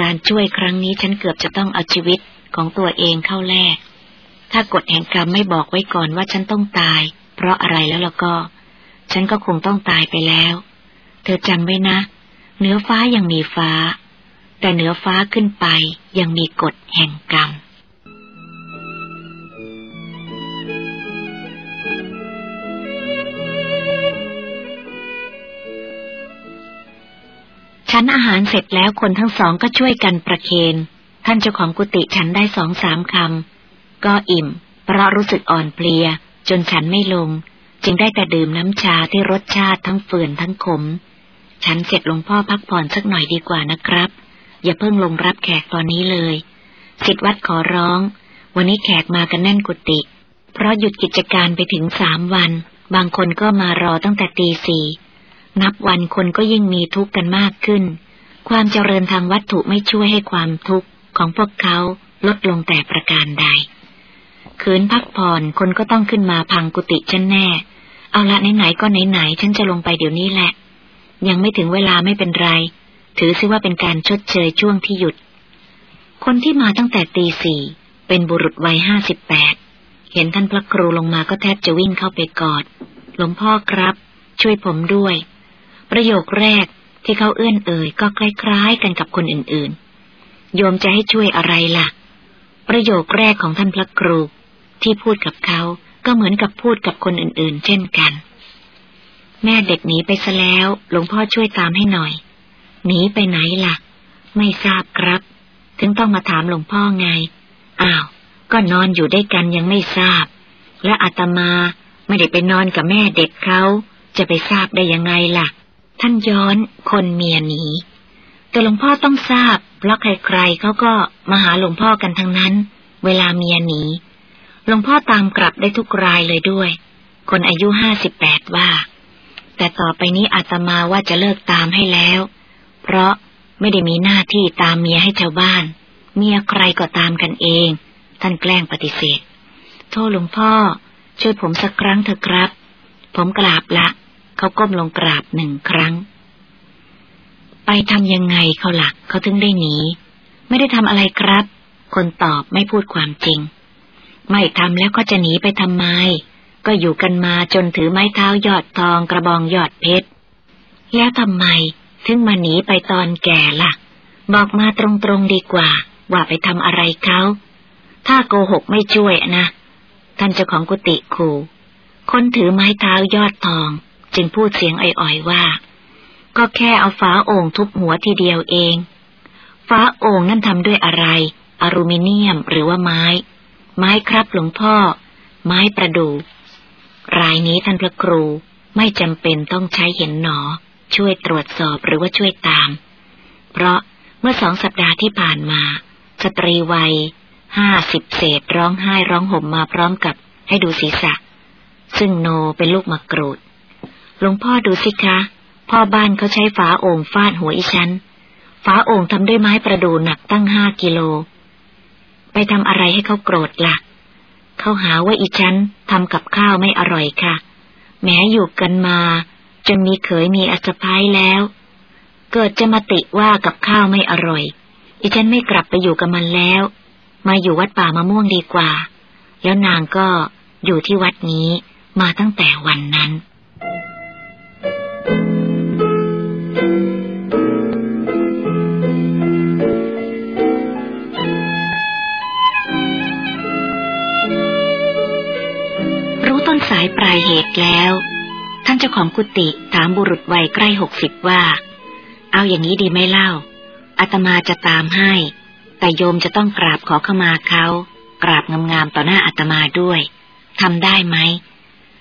การช่วยครั้งนี้ฉันเกือบจะต้องเอาชีวิตของตัวเองเข้าแลก ถ้ากฎแห่งกรรมไม่บอกไว้ก่อนว่าฉันต้องตาย เพราะอะไรแล้วล่ะก็ ฉันก็คงต้องตายไปแล้ว เธอจำไว้นะ เหนือฟ้ายังมีฟ้า แต่เหนือฟ้าขึ้นไปยังมีกฎแห่งกรรม อาหารเสร็จแล้วคนทั้งสองก็ช่วยกันประเคน ท่านเจ้าของกุฏิฉันได้สองสามคำ ก็อิ่ม เพราะรู้สึกอ่อนเพลีย จนฉันไม่ลง จึงได้แต่ดื่มน้ำชาที่รสชาติทั้งเฟื่อนทั้งขม ฉันเสร็จหลวงพ่อพักผ่อนสักหน่อยดีกว่านะครับ อย่าเพิ่งลงรับแขกตอนนี้เลยสิทธวัดขอร้อง วันนี้แขกมากันแน่นกุฏิเพราะหยุดกิจการไปถึงสามวัน บางคนก็มารอตั้งแต่ตีสี่ นับวันคนก็ยิ่งมีทุกข์กันมากขึ้น ความเจริญทางวัตถุไม่ช่วยให้ความทุกข์ของพวกเขาลดลงแต่ประการใด คืนพักผ่อนคนก็ต้องขึ้นมาพังกุฏิฉันแน่ เอาละไหนๆก็ไหนๆฉันจะลงไปเดี๋ยวนี้แหละ ยังไม่ถึงเวลาไม่เป็นไร ถือซิว่าเป็นการชดเชยช่วงที่หยุด คนที่มาตั้งแต่ตีสี่เป็นบุรุษวัยห้าสิบแปดเห็นท่านพระครูลงมาก็แทบจะวิ่งเข้าไปกอด หลวงพ่อครับ ช่วยผมด้วย ประโยคแรกที่เขาเอื้อนเอ่ยก็คล้ายๆกันกับคนอื่นๆ โยมจะให้ช่วยอะไรล่ะ ประโยคแรกของท่านพระครู ที่พูดกับเขาก็เหมือนกับพูดกับคนอื่นๆ เช่นกัน แม่เด็กหนีไปซะแล้วหลวงพ่อช่วยตามให้หน่อย หนีไปไหนล่ะ ไม่ทราบครับ ถึงต้องมาถามหลวงพ่อไง อ้าว ก็นอนอยู่ด้วยกันยังไม่ทราบ และอาตมาไม่ได้ไปนอนกับแม่เด็กเขาจะไปทราบได้ยังไงล่ะ ท่านย้อนคนเมียหนีแต่หลวงพ่อต้องทราบ เพราะใครๆเขาก็มาหาหลวงพ่อกันทั้งนั้น เวลาเมียหนีหลวงพ่อตามกลับได้ทุกรายเลยด้วย คนอายุห้าสิบแปดว่า แต่ต่อไปนี้อาตมาว่าจะเลิกตามให้แล้ว เพราะไม่ได้มีหน้าที่ตามเมียให้ชาวบ้าน เมียใครก็ตามกันเอง ท่านแกล้งปฏิเสธ โทษหลวงพ่อ ช่วยผมสักครั้งเถอะครับ ผมกราบละ เขาก้มลงกราบหนึ่งครั้ง ไปทำยังไงเขาหลักเขาถึงได้หนี ไม่ได้ทำอะไรครับ คนตอบไม่พูดความจริง ไม่ทำแล้วก็จะหนีไปทำไม ก็อยู่กันมาจนถือไม้เท้ายอดทองกระบองยอดเพชร แล้วทำไมถึงมาหนีไปตอนแก่ละ่ะ บอกมาตรงๆดีกว่า ว่าไปทำอะไรเขาถ้าโกหกไม่ช่วยนะ ท่านเจ้าของกุฏิคูคนถือไม้เท้ายอดทอง จึงพูดเสียงอ่อยๆว่า ก็แค่เอาฝาโอ่งทุบหัวทีเดียวเองฝาโอ่งนั่นทำด้วยอะไร อลูมิเนียมหรือว่าไม้ ไม้ครับหลวงพ่อ ไม้ประดู่รายนี้ท่านพระครูไม่จำเป็นต้องใช้เห็นหนอ ช่วยตรวจสอบหรือว่าช่วยตาม เพราะเมื่อสองสัปดาห์ที่ผ่านมา สตรีวัยห้าสิบเศษร้องไห้ร้องห่มมาพร้อมกับให้ดูศีรษะ ซึ่งโนเป็นลูกมะกรูด หลวงพ่อดูสิคะ พ่อบ้านเขาใช้ฝาโอ่งฟาดหัวอีฉัน ฝาโอ่งทำด้วยไม้ประดูหนักตั้งห้ากิโล ไปทำอะไรให้เขาโกรธละ่ะ เขาหาว่าอีฉันทำกับข้าวไม่อร่อยค่ะ แม้อยู่กันมา จนมีเขยมีอัศพายแล้ว เกิดจะมาติว่ากับข้าวไม่อร่อย อีฉันไม่กลับไปอยู่กับมันแล้ว มาอยู่วัดป่ามะม่วงดีกว่า แล้วนางก็อยู่ที่วัดนี้มาตั้งแต่วันนั้น ลายเหตุแล้ว ท่านเจ้าของกุฏิถามบุรุษวัยใกล้หกสิบว่า เอาอย่างนี้ดีไหมเล่าอาตมาจะตามให้ แต่โยมจะต้องกราบขอขมาเขากราบงามๆต่อหน้าอาตมาด้วยทำได้ไหม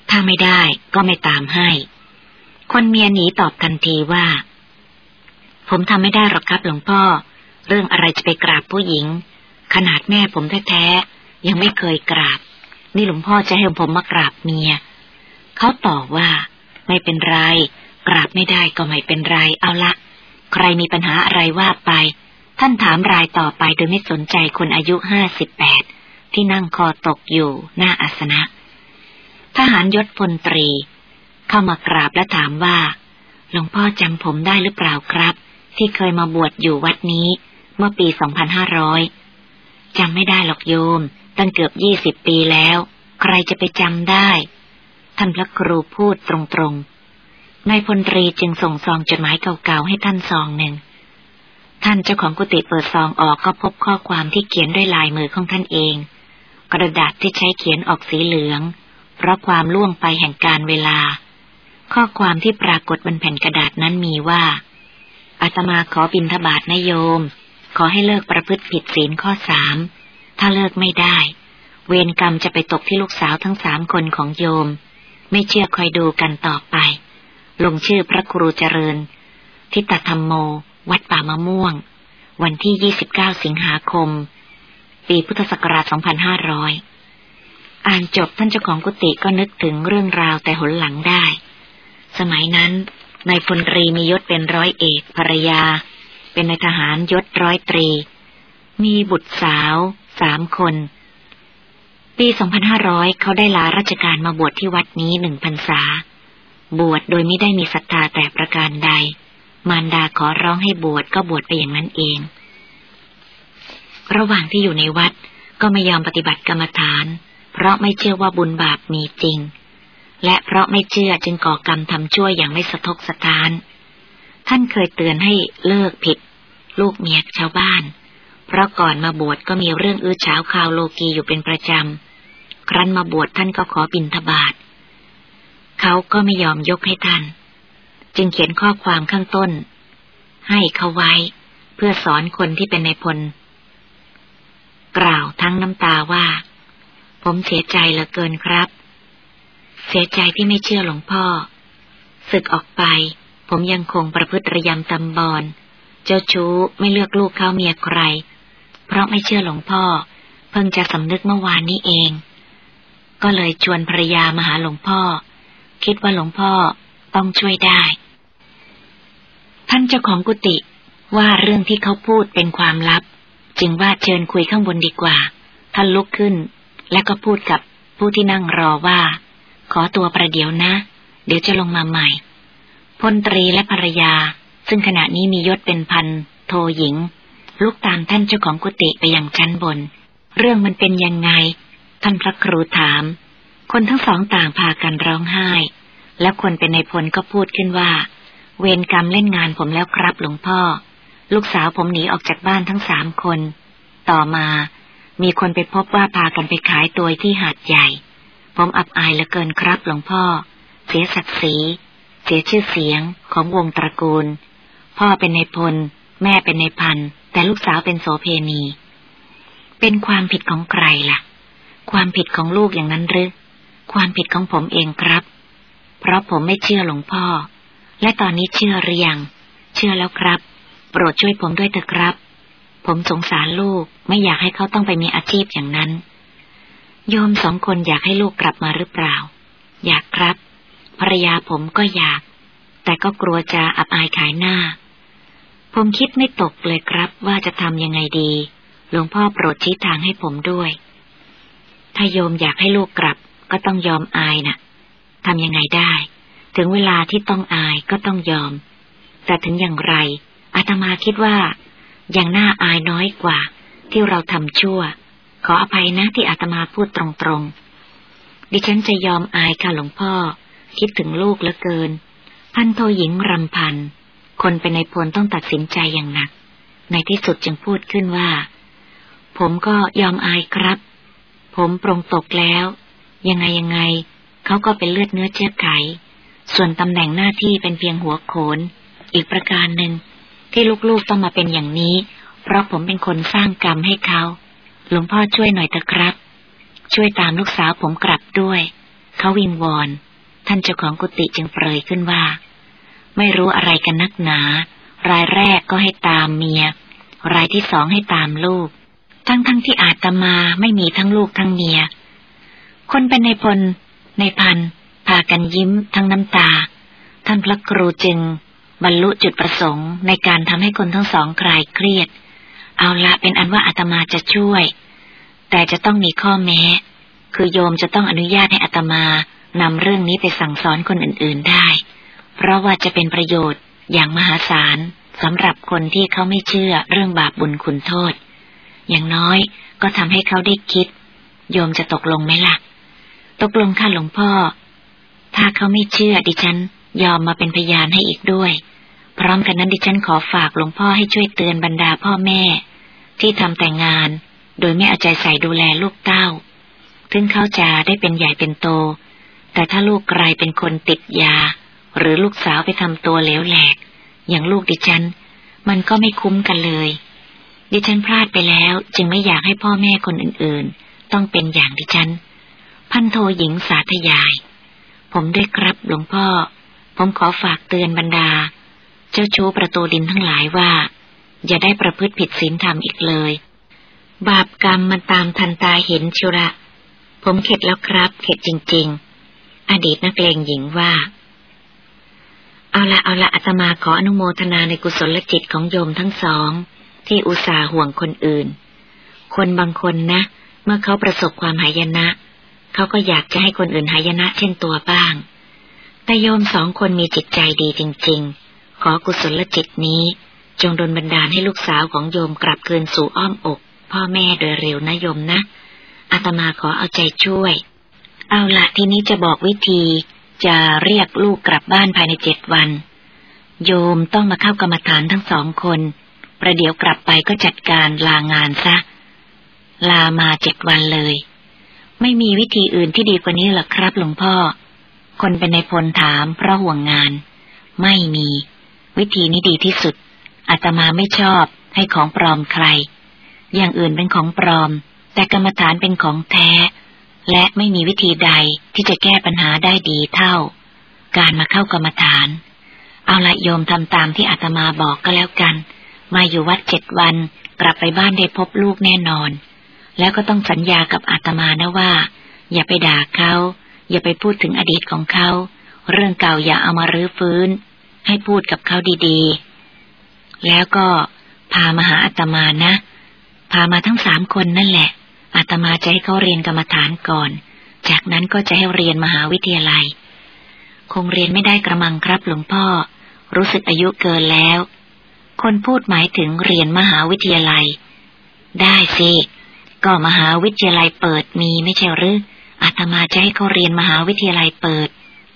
ถ้าไม่ได้ก็ไม่ตามให้ คนเมียหนีตอบทันทีว่า ผมทำไม่ได้หรอกครับหลวงพ่อ เรื่องอะไรจะไปกราบผู้หญิง ขนาดแม่ผมแท้ๆยังไม่เคยกราบ นี่หลวงพ่อจะให้ผมมากราบเมีย เขาตอบว่า ไม่เป็นไร กราบไม่ได้ก็ไม่เป็นไรเอาละ ใครมีปัญหาอะไรว่าไป ท่านถามรายต่อไปโดยไม่สนใจคนอายุห้าสิบแปดที่นั่งคอตกอยู่หน้าอาสนะ ทหารยศพลตรี เข้ามากราบและถามว่าหลวงพ่อจำผมได้หรือเปล่าครับ ที่เคยมาบวชอยู่วัดนี้ เมื่อปีสองพันห้าร้อยจำไม่ได้หรอกโยม ตั้งเกือบยี่สิบปีแล้ว ใครจะไปจำได้ ท่านพระครูพูดตรงๆนายพลตรีจึงส่งซองจดหมายเก่าๆให้ท่านซองหนึ่ง ท่านเจ้าของกุฏิเปิดซองออกก็พบข้อความที่เขียนด้วยลายมือของท่านเอง กระดาษที่ใช้เขียนออกสีเหลือง เพราะความล่วงไปแห่งการเวลา ข้อความที่ปรากฏบนแผ่นกระดาษนั้นมีว่า อาตมาขอบินทบาทนโยม ขอให้เลิกประพฤติผิดศีลข้อสามถ้าเลิกไม่ได้ เวรกรรมจะไปตกที่ลูกสาวทั้งสามคนของโยม ไม่เชื่อคอยดูกันต่อไป ลงชื่อพระครูเจริญ ทิตธรรมโม วัดป่ามะม่วง วันที่ 29 สิงหาคม ปีพุทธศักราช 2500 อ่านจบท่านเจ้าของกุฏิก็นึกถึงเรื่องราวแต่หนหลังได้ สมัยนั้นนายพลตรีมียศเป็นร้อยเอกภรรยา เป็นนายทหารยศร้อยตรี มีบุตรสาวสามคน ปี 2500 เขาได้ลาราชการมาบวชที่วัดนี้หนึ่งพรรษา บวชโดยไม่ได้มีศรัทธาแต่ประการใด มารดาขอร้องให้บวชก็บวชไปอย่างนั้นเอง ระหว่างที่อยู่ในวัดก็ไม่ยอมปฏิบัติกรรมฐาน เพราะไม่เชื่อว่าบุญบาปมีจริง และเพราะไม่เชื่อจึงก่อกรรมทำชั่วอย่างไม่สะทกสะท้าน ท่านเคยเตือนให้เลิกผิด ลูกเมียชาวบ้าน เพราะก่อนมาบวชก็มีเรื่องอื้อฉาวข่าวโลกีอยู่เป็นประจำ ครั้นมาบวชท่านก็ขอบินทบาทเขาก็ไม่ยอมยกให้ท่าน จึงเขียนข้อความข้างต้น ให้เขาไว้เพื่อสอนคนที่เป็นในพล กล่าวทั้งน้ำตาว่า ผมเสียใจเหลือเกินครับ เสียใจที่ไม่เชื่อหลวงพ่อ ศึกออกไป ผมยังคงประพฤติระยำตำบอนเจ้าชู้ไม่เลือกลูกเข้าเมียใคร เพราะไม่เชื่อหลวงพ่อ เพิ่งจะสำนึกเมื่อวานนี้เอง ก็เลยชวนภรรยามาหาหลวงพ่อ คิดว่าหลวงพ่อต้องช่วยได้ ท่านเจ้าของกุฏิว่าเรื่องที่เขาพูดเป็นความลับ จึงว่าเชิญคุยข้างบนดีกว่า ท่านลุกขึ้น และก็พูดกับผู้ที่นั่งรอว่า ขอตัวประเดี๋ยวนะ เดี๋ยวจะลงมาใหม่พลตรีและภรรยา ซึ่งขณะนี้มียศเป็นพันโทหญิงลุกตามท่านเจ้าของกุฏิไปยังชั้นบน เรื่องมันเป็นยังไง ท่านพระครูถาม คนทั้งสองต่างพากันร้องไห้ แล้วคนเป็นในพลก็พูดขึ้นว่า เวรกรรมเล่นงานผมแล้วครับหลวงพ่อ ลูกสาวผมหนีออกจากบ้านทั้งสามคน ต่อมามีคนไปพบว่าพากันไปขายตัวที่หาดใหญ่ ผมอับอายเหลือเกินครับหลวงพ่อ เสียศักดิ์ศรีเสียชื่อเสียงของวงตระกูล พ่อเป็นในพล แม่เป็นในพัน แต่ลูกสาวเป็นโสเพณี เป็นความผิดของใครล่ะ ความผิดของลูกอย่างนั้นหรือ ความผิดของผมเองครับ เพราะผมไม่เชื่อหลวงพ่อ และตอนนี้เชื่อหรือยัง เชื่อแล้วครับ โปรดช่วยผมด้วยเถอะครับ ผมสงสารลูกไม่อยากให้เขาต้องไปมีอาชีพอย่างนั้น โยมสองคนอยากให้ลูกกลับมาหรือเปล่า อยากครับ ภรรยาผมก็อยาก แต่ก็กลัวจะอับอายขายหน้า ผมคิดไม่ตกเลยครับว่าจะทำยังไงดี หลวงพ่อโปรดชี้ทางให้ผมด้วย ถ้าโยมอยากให้ลูกกลับ ก็ต้องยอมอายนะ่ะทำยังไงได้ ถึงเวลาที่ต้องอายก็ต้องยอม แต่ถึงอย่างไรอาตมาคิดว่ายังน่าอายน้อยกว่า ที่เราทำชั่ว ขออภัยนะที่อาตมาพูดตรงๆ ดิฉันจะยอมอายค่ะหลวงพ่อ คิดถึงลูกเหลือเกิน พันโทหญิงรำพัน คนเป็นในพลต้องตัดสินใจอย่างหนัก ในที่สุดจึงพูดขึ้นว่า ผมก็ยอมอายครับ ผมปรงตกแล้ว ยังไงยังไงเขาก็เป็นเลือดเนื้อเชื้อไข ส่วนตำแหน่งหน้าที่เป็นเพียงหัวโขน อีกประการหนึ่ง ที่ลูกๆต้องมาเป็นอย่างนี้ เพราะผมเป็นคนสร้างกรรมให้เขาหลวงพ่อช่วยหน่อยเถอะครับ ช่วยตามลูกสาวผมกลับด้วย เขาวิงวอน ท่านเจ้าของกุฏิจึงเปรยขึ้นว่า ไม่รู้อะไรกันนักหนา รายแรกก็ให้ตามเมีย รายที่สองให้ตามลูก ทั้งๆทที่อาตมาไม่มีทั้งลูกทั้งเมีย คนเป็นในพล ในพันพากันยิ้มทั้งน้ำตา ท่านพระครูจึง บรรลุจุดประสงค์ในการทำให้คนทั้งสองคลายเครียด เอาละเป็นอันว่าอาตมาจะช่วย แต่จะต้องมีข้อแม้ คือโยมจะต้องอนุญาตให้อาตมานำเรื่องนี้ไปสั่งสอนคนอื่นๆได้ เพราะว่าจะเป็นประโยชน์อย่างมหาศาลสำหรับคนที่เขาไม่เชื่อเรื่องบาปบุญคุณโทษ อย่างน้อยก็ทำให้เขาได้คิด โยมจะตกลงไหมละ่ะ ตกลงค่ะหลวงพ่อ ถ้าเขาไม่เชื่อดิฉัน ยอมมาเป็นพยานให้อีกด้วย พร้อมกันนั้นดิฉันขอฝากหลวงพ่อให้ช่วยเตือนบรรดาพ่อแม่ ที่ทำแต่งงาน โดยไม่เอาใจใส่ดูแลลูกเต้า ถึงเขาจะได้เป็นใหญ่เป็นโต แต่ถ้าลูกกลายเป็นคนติดยา หรือลูกสาวไปทำตัวเหลวแหลก อย่างลูกดิฉัน มันก็ไม่คุ้มกันเลย ดิฉันพลาดไปแล้วจึงไม่อยากให้พ่อแม่คนอื่นๆ ต้องเป็นอย่างดิฉัน พันโทหญิงสาธยาย ผมได้ครับหลวงพ่อ ผมขอฝากเตือนบรรดา เจ้าชู้ประตูดินทั้งหลายว่า อย่าได้ประพฤติผิดศีลธรรมอีกเลย บาปกรรมมันตามทันตาเห็นชุระ ผมเข็ดแล้วครับ เข็ดจริง ๆ อดีตนักเลงหญิงว่า เอาละเอาละอาตมาขออนุโมทนาในกุศลจิตของโยมทั้งสอง ที่อุตส่าห์ห่วงคนอื่น คนบางคนนะ เมื่อเขาประสบความหายนะ เขาก็อยากจะให้คนอื่นหายนะเช่นตัวบ้าง แต่โยมสองคนมีจิตใจดีจริง ๆ ขอกุศลจิตนี้ จงดลบันดาลให้ลูกสาวของโยมกลับคืนสู่อ้อมอก พ่อแม่โดยเร็วนะโยมนะ อาตมาขอเอาใจช่วย เอาละทีนี้จะบอกวิธีจะเรียกลูกกลับบ้านภายในเจ็ดวัน โยมต้องมาเข้ากรรมฐานทั้งสองคน ประเดี๋ยวกลับไปก็จัดการลางานซะ ลามาเจ็ดวันเลย ไม่มีวิธีอื่นที่ดีกว่านี้หรอครับหลวงพ่อ คนเป็นในพลถามเพราะห่วงงาน ไม่มี วิธีนี้ดีที่สุดอาตมาไม่ชอบให้ของปลอมใคร อย่างอื่นเป็นของปลอม แต่กรรมฐานเป็นของแท้ และไม่มีวิธีใดที่จะแก้ปัญหาได้ดีเท่า การมาเข้ากรรมฐาน เอาละโยมทำตามที่อาตมาบอกก็แล้วกัน มาอยู่วัดเจ็ดวัน กลับไปบ้านได้พบลูกแน่นอน แล้วก็ต้องสัญญากับอาตมานะว่า อย่าไปด่าเขา อย่าไปพูดถึงอดีตของเขา เรื่องเก่าอย่าเอามารื้อฟื้น ให้พูดกับเขาดีๆ แล้วก็พามาหาอาตมานะ พามาทั้งสามคนนั่นแหละอาตมาจะให้เขาเรียนกรรมฐานก่อน จากนั้นก็จะให้เรียนมหาวิทยาลัย คงเรียนไม่ได้กระมังครับหลวงพ่อ รู้สึกอายุเกินแล้ว คนพูดหมายถึงเรียนมหาวิทยาลัย ได้สิ ก็มหาวิทยาลัยเปิดมีไม่ใช่หรืออาตมาจะให้เขาเรียนมหาวิทยาลัยเปิด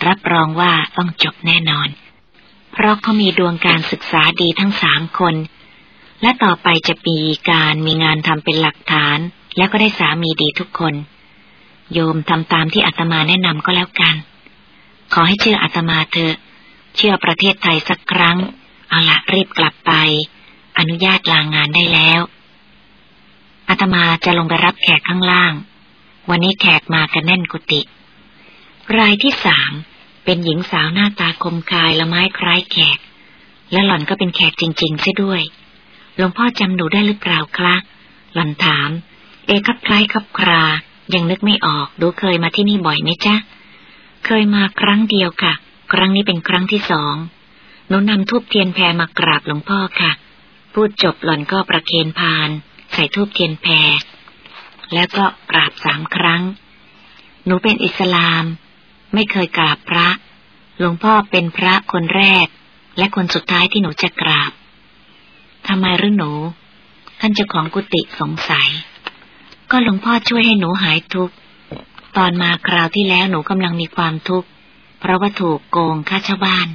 รับรองว่าต้องจบแน่นอน เพราะเขามีดวงการศึกษาดีทั้งสามคน และต่อไปจะมีการมีงานทำเป็นหลักฐาน แล้วก็ได้สามีดีทุกคน โยมทำตามที่อาตมาแนะนำก็แล้วกัน ขอให้เชื่ออาตมาเถอะ เชื่อประเทศไทยสักครั้ง เอาละรีบกลับไป อนุญาตลางงานได้แล้วอาตมาจะลงไปรับแขกข้างล่าง วันนี้แขกมากันแน่นกุฏิรายที่สามเป็นหญิงสาวหน้าตาคมคายละไม้คล้ายแขก และหล่อนก็เป็นแขกจริงๆเสียด้วยหลวงพ่อจำหนูได้หรือเปล่าคะหล่อนถาม เอคับคล้ายคับครา ยังนึกไม่ออกดูเคยมาที่นี่บ่อยไหมจ๊ะ เคยมาครั้งเดียวค่ะ ครั้งนี้เป็นครั้งที่สอง หนูนำทูบเทียนแพรมากราบหลวงพ่อค่ะ พูดจบหล่อนก็ประเคนพาน ใส่ทูบเทียนแพร แล้วก็กราบสามครั้ง หนูเป็นอิสลาม ไม่เคยกราบพระ หลวงพ่อเป็นพระคนแรก และคนสุดท้ายที่หนูจะกราบทำไมหรือหนู ท่านเจ้าของกุฏิสงสัย ก็หลวงพ่อช่วยให้หนูหายทุกข์ ตอนมาคราวที่แล้วหนูกำลังมีความทุกข์ เพราะว่าถูกโกงค่าเช่าบ้าน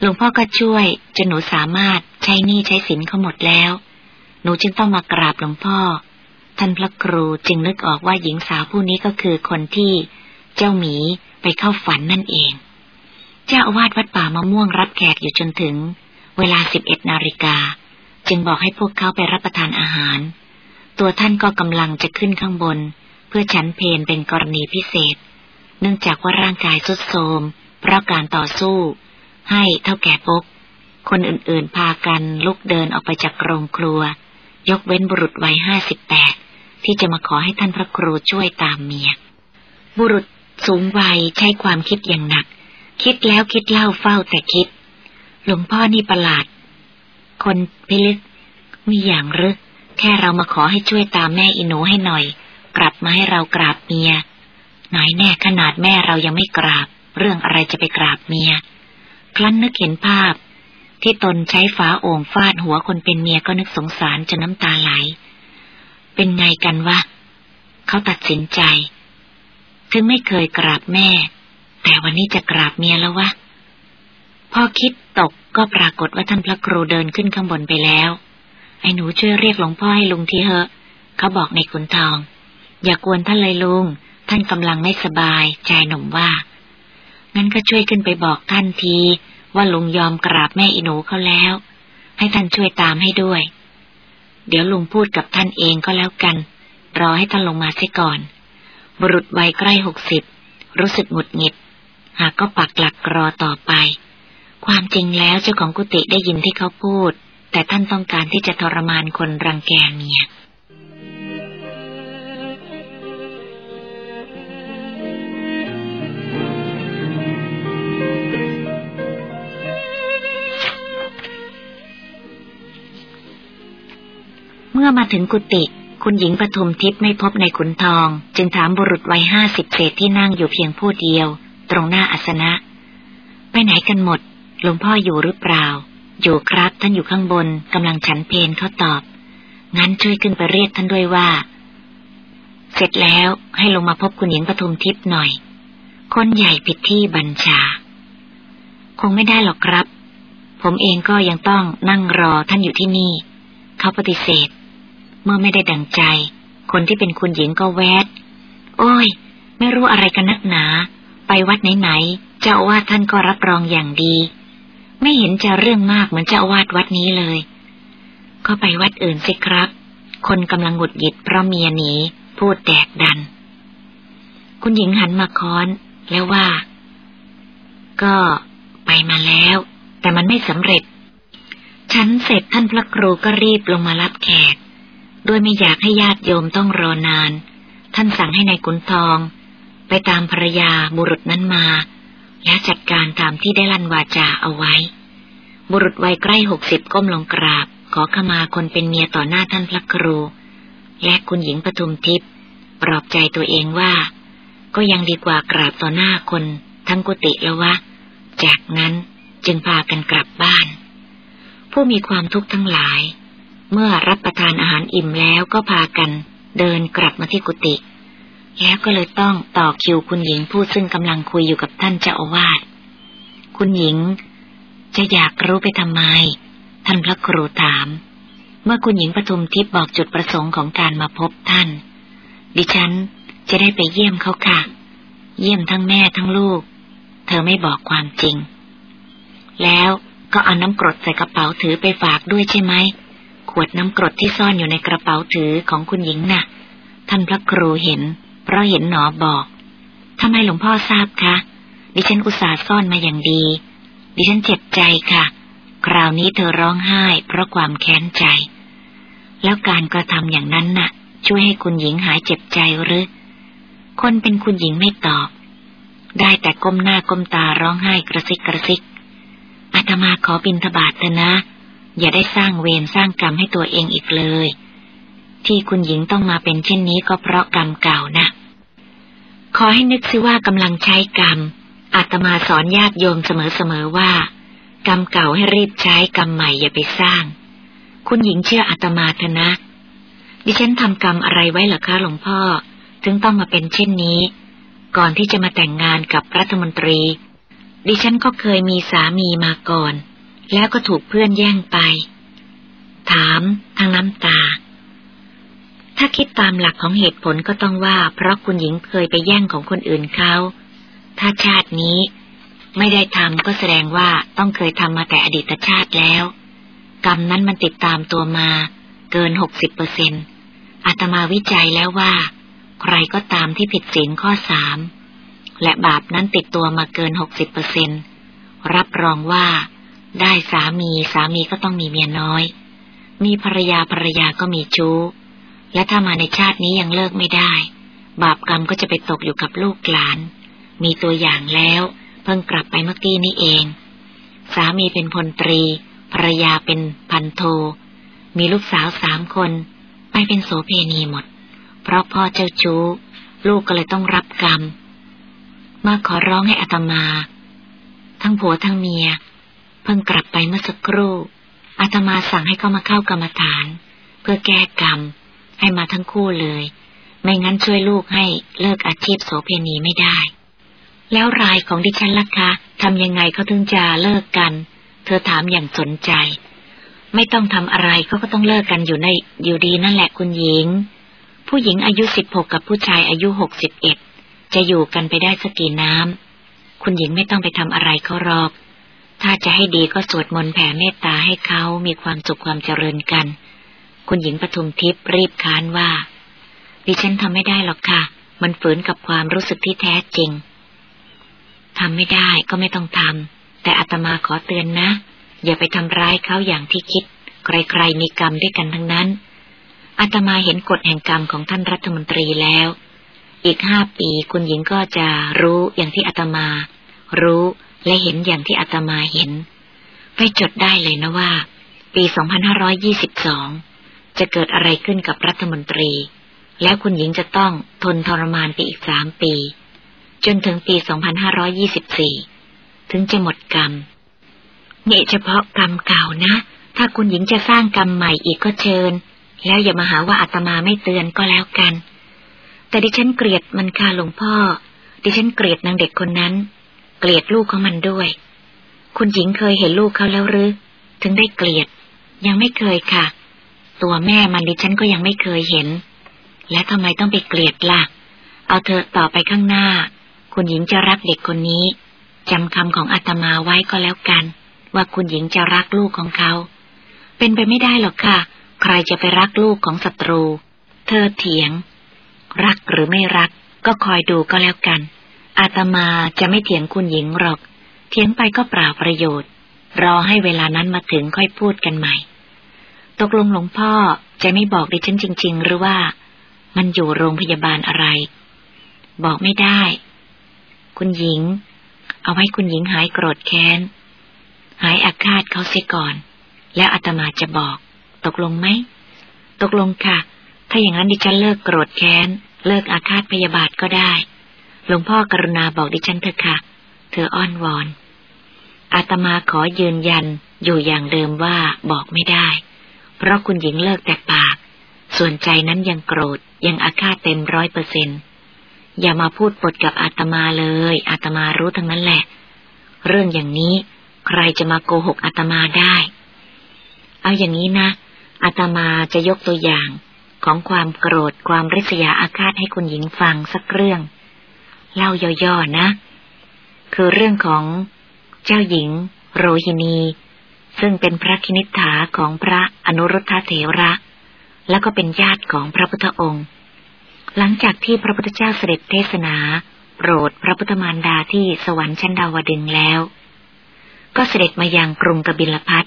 หลวงพ่อก็ช่วย จนหนูสามารถใช้หนี้ใช้สินเขาหมดแล้ว หนูจึงต้องมากราบหลวงพ่อ ท่านพระครูจึงนึกออกว่าหญิงสาวผู้นี้ก็คือคนที่เจ้าหมีไปเข้าฝันนั่นเอง เจ้าอาวาสวัดป่ามะม่วงรับแขกอยู่จนถึง เวลาสิบเอ็ดนาฬิกา จึงบอกให้พวกเขาไปรับประทานอาหาร ตัวท่านก็กำลังจะขึ้นข้างบน เพื่อฉันเพนเป็นกรณีพิเศษ เนื่องจากว่าร่างกายทรุดโทรมเพราะการต่อสู้ ให้เท่าแก่ปก คนอื่นๆพากันลุกเดินออกไปจากโรงครัว ยกเว้นบุรุษวัยห้าสิบแปดที่จะมาขอให้ท่านพระครูช่วยตามเมีย บุรุษสูงวัยใช้ความคิดอย่างหนัก คิดแล้วคิดเล่าเฝ้าแต่คิด หลวงพ่อนี่ประหลาด คนพิลึก มีอย่างรึก แค่เรามาขอให้ช่วยตามแม่อินูให้หน่อย กลับมาให้เรากราบเมีย หน่อยแน่ขนาดแม่เรายังไม่กราบ เรื่องอะไรจะไปกราบเมีย ครั้นนึกเห็นภาพ ที่ตนใช้ฝาโอ่งฟาดหัวคนเป็นเมียก็นึกสงสารจนน้ำตาไหล เป็นไงกันวะ เขาตัดสินใจ ถึงไม่เคยกราบแม่ แต่วันนี้จะกราบเมียแล้ววะ พอคิดตกก็ปรากฏว่าท่านพระครูเดินขึ้นข้างบนไปแล้ว ไอ้หนูช่วยเรียกหลวงพ่อให้ลุงทีเถอะ เขาบอกในขุนทอง อย่ากวนท่านเลยลุง ท่านกำลังไม่สบาย ใจหนุ่มว่า งั้นก็ช่วยขึ้นไปบอกท่านที ว่าลุงยอมกราบแม่อีหนูเขาแล้ว ให้ท่านช่วยตามให้ด้วย เดี๋ยวลุงพูดกับท่านเองก็แล้วกัน รอให้ท่านลงมาเสียก่อน บุรุษวัยใกล้หกสิบรู้สึกหงุดหงิด หากก็ปักหลักรอต่อไป ความจริงแล้วเจ้าของกุฏิได้ยินที่เขาพูด แต่ท่านต้องการที่จะทรมานคนรังแกเมีย เมื่อมาถึงกุฏิคุณหญิงปทุมทิพย์ไม่พบในขุนทอง จึงถามบุรุษวัยห้าสิบเศษที่นั่งอยู่เพียงผู้เดียว ตรงหน้าอาสนะ ไปไหนกันหมดหลวงพ่ออยู่หรือเปล่า อยู่ครับท่านอยู่ข้างบนกำลังฉันเพนเขาตอบ งั้นช่วยขึ้นไปเรียกท่านด้วยว่า เสร็จแล้วให้ลงมาพบคุณหญิงปทุมทิพย์หน่อย คนใหญ่ผิดที่บัญชา คงไม่ได้หรอกครับ ผมเองก็ยังต้องนั่งรอท่านอยู่ที่นี่ เขาปฏิเสธ เมื่อไม่ได้ดังใจ คนที่เป็นคุณหญิงก็แวด โอ้ย ไม่รู้อะไรกันนักหนา ไปวัดไหนๆเจ้าวาสท่านก็รับรองอย่างดี ไม่เห็นจะเรื่องมากเหมือนเจ้าวาสวัดนี้เลย ก็ไปวัดอื่นสิครับ คนกำลังหงุดหงิดเพราะเมียหนีพูดแดกดัน คุณหญิงหันมาค้อนแล้วว่า ก็ไปมาแล้ว แต่มันไม่สำเร็จ ฉันเสร็จท่านพระครูก็รีบลงมารับแขก โดยไม่อยากให้ญาติโยมต้องรอนาน ท่านสั่งให้ในายขุนทอง ไปตามภรรยาบุรุษนั้นมา แล้วจัดการตามที่ได้ลั่นวาจาเอาไว้ บุรุษวัยใกล้หกสิบก้มลงกราบ ขอขมาคนเป็นเมียต่อหน้าท่านพระครู และคุณหญิงปทุมทิพย์ปลอบใจตัวเองว่า ก็ยังดีกว่ากราบต่อหน้าคน ทั้งกุฏิแล้ววะ จากนั้นจึงพากันกลับบ้าน ผู้มีความทุกข์ทั้งหลาย เมื่อรับประทานอาหารอิ่มแล้วก็พากันเดินกลับมาที่กุฏิแล้วก็เลยต้องต่อคิวคุณหญิงผู้ซึ่งกำลังคุยอยู่กับท่านเจ้าอาวาส คุณหญิง จะอยากรู้ไปทำไม ท่านพระครูถาม เมื่อคุณหญิงปทุมทิพย์บอกจุดประสงค์ของการมาพบท่าน ดิฉันจะได้ไปเยี่ยมเขาค่ะ เยี่ยมทั้งแม่ทั้งลูก เธอไม่บอกความจริง แล้วก็เอาน้ำกรดใส่กระเป๋าถือไปฝากด้วยใช่ไหม ขวดน้ำกรดที่ซ่อนอยู่ในกระเป๋าถือของคุณหญิงน่ะ ท่านพระครูเห็น เพราะเห็นหนอบอกทำไมหลวงพ่อทราบคะดิฉันอุตส่าห์ซ่อนมาอย่างดี ดิฉันเจ็บใจค่ะ คราวนี้เธอร้องไห้ เพราะความแค้นใจ แล้วการกระทำอย่างนั้นน่ะ ช่วยให้คุณหญิงหายเจ็บใจหรือ คนเป็นคุณหญิงไม่ตอบ ได้แต่ก้มหน้าก้มตาร้องไห้กระซิกกระซิกอาตมาขอบินทบาทเถอะนะ อย่าได้สร้างเวรสร้างกรรมให้ตัวเองอีกเลย ที่คุณหญิงต้องมาเป็นเช่นนี้ก็เพราะกรรมเก่านะขอให้นึกซิว่ากำลังใช้กรรมอาตมาสอนญาติโยมเสมอๆว่า กรรมเก่าให้รีบใช้กรรมใหม่อย่าไปสร้าง คุณหญิงเชื่ออาตมาเถอะนะ ดิฉันทำกรรมอะไรไว้หรอคะหลวงพ่อ ถึงต้องมาเป็นเช่นนี้ ก่อนที่จะมาแต่งงานกับรัฐมนตรี ดิฉันก็เคยมีสามีมาก่อน แล้วก็ถูกเพื่อนแย่งไป ถามทางน้ำตา ถ้าคิดตามหลักของเหตุผลก็ต้องว่า เพราะคุณหญิงเคยไปแย่งของคนอื่นเขา ถ้าชาตินี้ไม่ได้ทำก็แสดงว่าต้องเคยทำมาแต่อดีตชาติแล้ว กรรมนั้นมันติดตามตัวมา เกินหกสิบเปอร์เซ็นต์อาตมาวิจัยแล้วว่า ใครก็ตามที่ผิดศีลข้อสามและบาปนั้นติดตัวมาเกินหกสิบเปอร์เซ็นต์รับรองว่า ได้สามีสามีก็ต้องมีเมียน้อย มีภรรยาภรรยาก็มีชู้ และถ้ามาในชาตินี้ยังเลิกไม่ได้ บาปกรรมก็จะไปตกอยู่กับลูกหลาน มีตัวอย่างแล้ว เพิ่งกลับไปเมื่อกี้นี้เอง สามีเป็นพลตรี ภรรยาเป็นพันโท มีลูกสาวสามคน ไปเป็นโสเพณีหมด เพราะพ่อเจ้าชู้ ลูกก็เลยต้องรับกรรม มาขอร้องให้อัตมา ทั้งผัวทั้งเมีย เพิ่งกลับไปเมื่อสักครู่อาตมาสั่งให้เขามาเข้ากรรมฐาน เพื่อแก้กรรม ให้มาทั้งคู่เลย ไม่งั้นช่วยลูกให้เลิกอาชีพโสเพณีไม่ได้ แล้วรายของดิฉันล่ะคะทำยังไงเขาถึงจะเลิกกัน เธอถามอย่างสนใจ ไม่ต้องทำอะไรเขาก็ต้องเลิกกันอยู่ในอยู่ดีนั่นแหละคุณหญิง ผู้หญิงอายุสิบหกกับผู้ชายอายุหกสิบเอ็ดจะอยู่กันไปได้สักกี่น้ำคุณหญิงไม่ต้องไปทำอะไรเขาหรอก ถ้าจะให้ดีก็สวดมนต์แผ่เมตตาให้เขามีความสุขความเจริญกัน คุณหญิงปทุมทิพย์รีบค้านว่า ดิฉันทำไม่ได้หรอกค่ะ มันฝืนกับความรู้สึกที่แท้จริงทำไม่ได้ก็ไม่ต้องทำแต่อาตมาขอเตือนนะ อย่าไปทำร้ายเขาอย่างที่คิด ใครๆมีกรรมด้วยกันทั้งนั้นอาตมาเห็นกฎแห่งกรรมของท่านรัฐมนตรีแล้ว อีกห้าปีคุณหญิงก็จะรู้อย่างที่อาตมา รู้ และเห็นอย่างที่อาตมาเห็น ไปจดได้เลยนะว่า ปี 2522 จะเกิดอะไรขึ้นกับรัฐมนตรี แล้วคุณหญิงจะต้องทนทรมานไปอีกสามปี จนถึงปี 2524 ถึงจะหมดกรรมนี่เฉพาะกรรมเก่านะ ถ้าคุณหญิงจะสร้างกรรมใหม่อีกก็เชิญ แล้วอย่ามาหาว่าอาตมาไม่เตือนก็แล้วกัน แต่ดิฉันเกลียดมันค่ะหลวงพ่อ ดิฉันเกลียดนางเด็กคนนั้น กลียดลูกของมันด้วย คุณหญิงเคยเห็นลูกเขาแล้วหรือ ถึงได้เกลียด ยังไม่เคยค่ะ ตัวแม่มันดิฉันก็ยังไม่เคยเห็น และทำไมต้องไปเกลียดละ่ะ เอาเธอต่อไปข้างหน้า คุณหญิงจะรักเด็กคนนี้จำคำของอาตมาไว้ก็แล้วกัน ว่าคุณหญิงจะรักลูกของเขา เป็นไปไม่ได้หรอกค่ะ ใครจะไปรักลูกของศัตรู เธอเถียง รักหรือไม่รักก็คอยดูก็แล้วกัน อาตมาจะไม่เถียงคุณหญิงหรอก เถียงไปก็เปล่าประโยชน์ รอให้เวลานั้นมาถึงค่อยพูดกันใหม่ ตกลงหลวงพ่อจะไม่บอกดิฉันจริง ๆ หรือว่า มันอยู่โรงพยาบาลอะไร บอกไม่ได้ คุณหญิง เอาไว้คุณหญิงหายโกรธแค้น หายอาฆาตเขาเสียก่อน แล้วอาตมาจะบอก ตกลงไหม ตกลงค่ะ ถ้าอย่างนั้นดิฉันเลิกโกรธแค้น เลิกอาฆาตพยาบาทก็ได้ หลวงพ่อกรุณาบอกดิฉันเถอะค่ะ เธออ้อนวอน อาตมาขอยืนยันอยู่อย่างเดิมว่าบอกไม่ได้ เพราะคุณหญิงเลิกแต่ปาก ส่วนใจนั้นยังโกรธยังอาฆาตเต็มร้อยเปอร์เซ็นต์อย่ามาพูดปดกับอาตมาเลย อาตมารู้ทั้งนั้นแหละ เรื่องอย่างนี้ใครจะมาโกหกอาตมาได้ เอาอย่างนี้นะ อาตมาจะยกตัวอย่างของความโกรธความริษยาอาฆาตให้คุณหญิงฟังสักเรื่อง เล่าย่อๆนะ คือเรื่องของเจ้าหญิง โรฮินี ซึ่งเป็นพระคินิฐาของพระอนุรุทธเถระ แล้วก็เป็นญาติของพระพุทธองค์ หลังจากที่พระพุทธเจ้าเสด็จเทศนา โปรดพระพุทธมารดาที่สวรรค์ชั้นดาวดึงแล้ว ก็เสด็จมายังกรุงกบิลพัท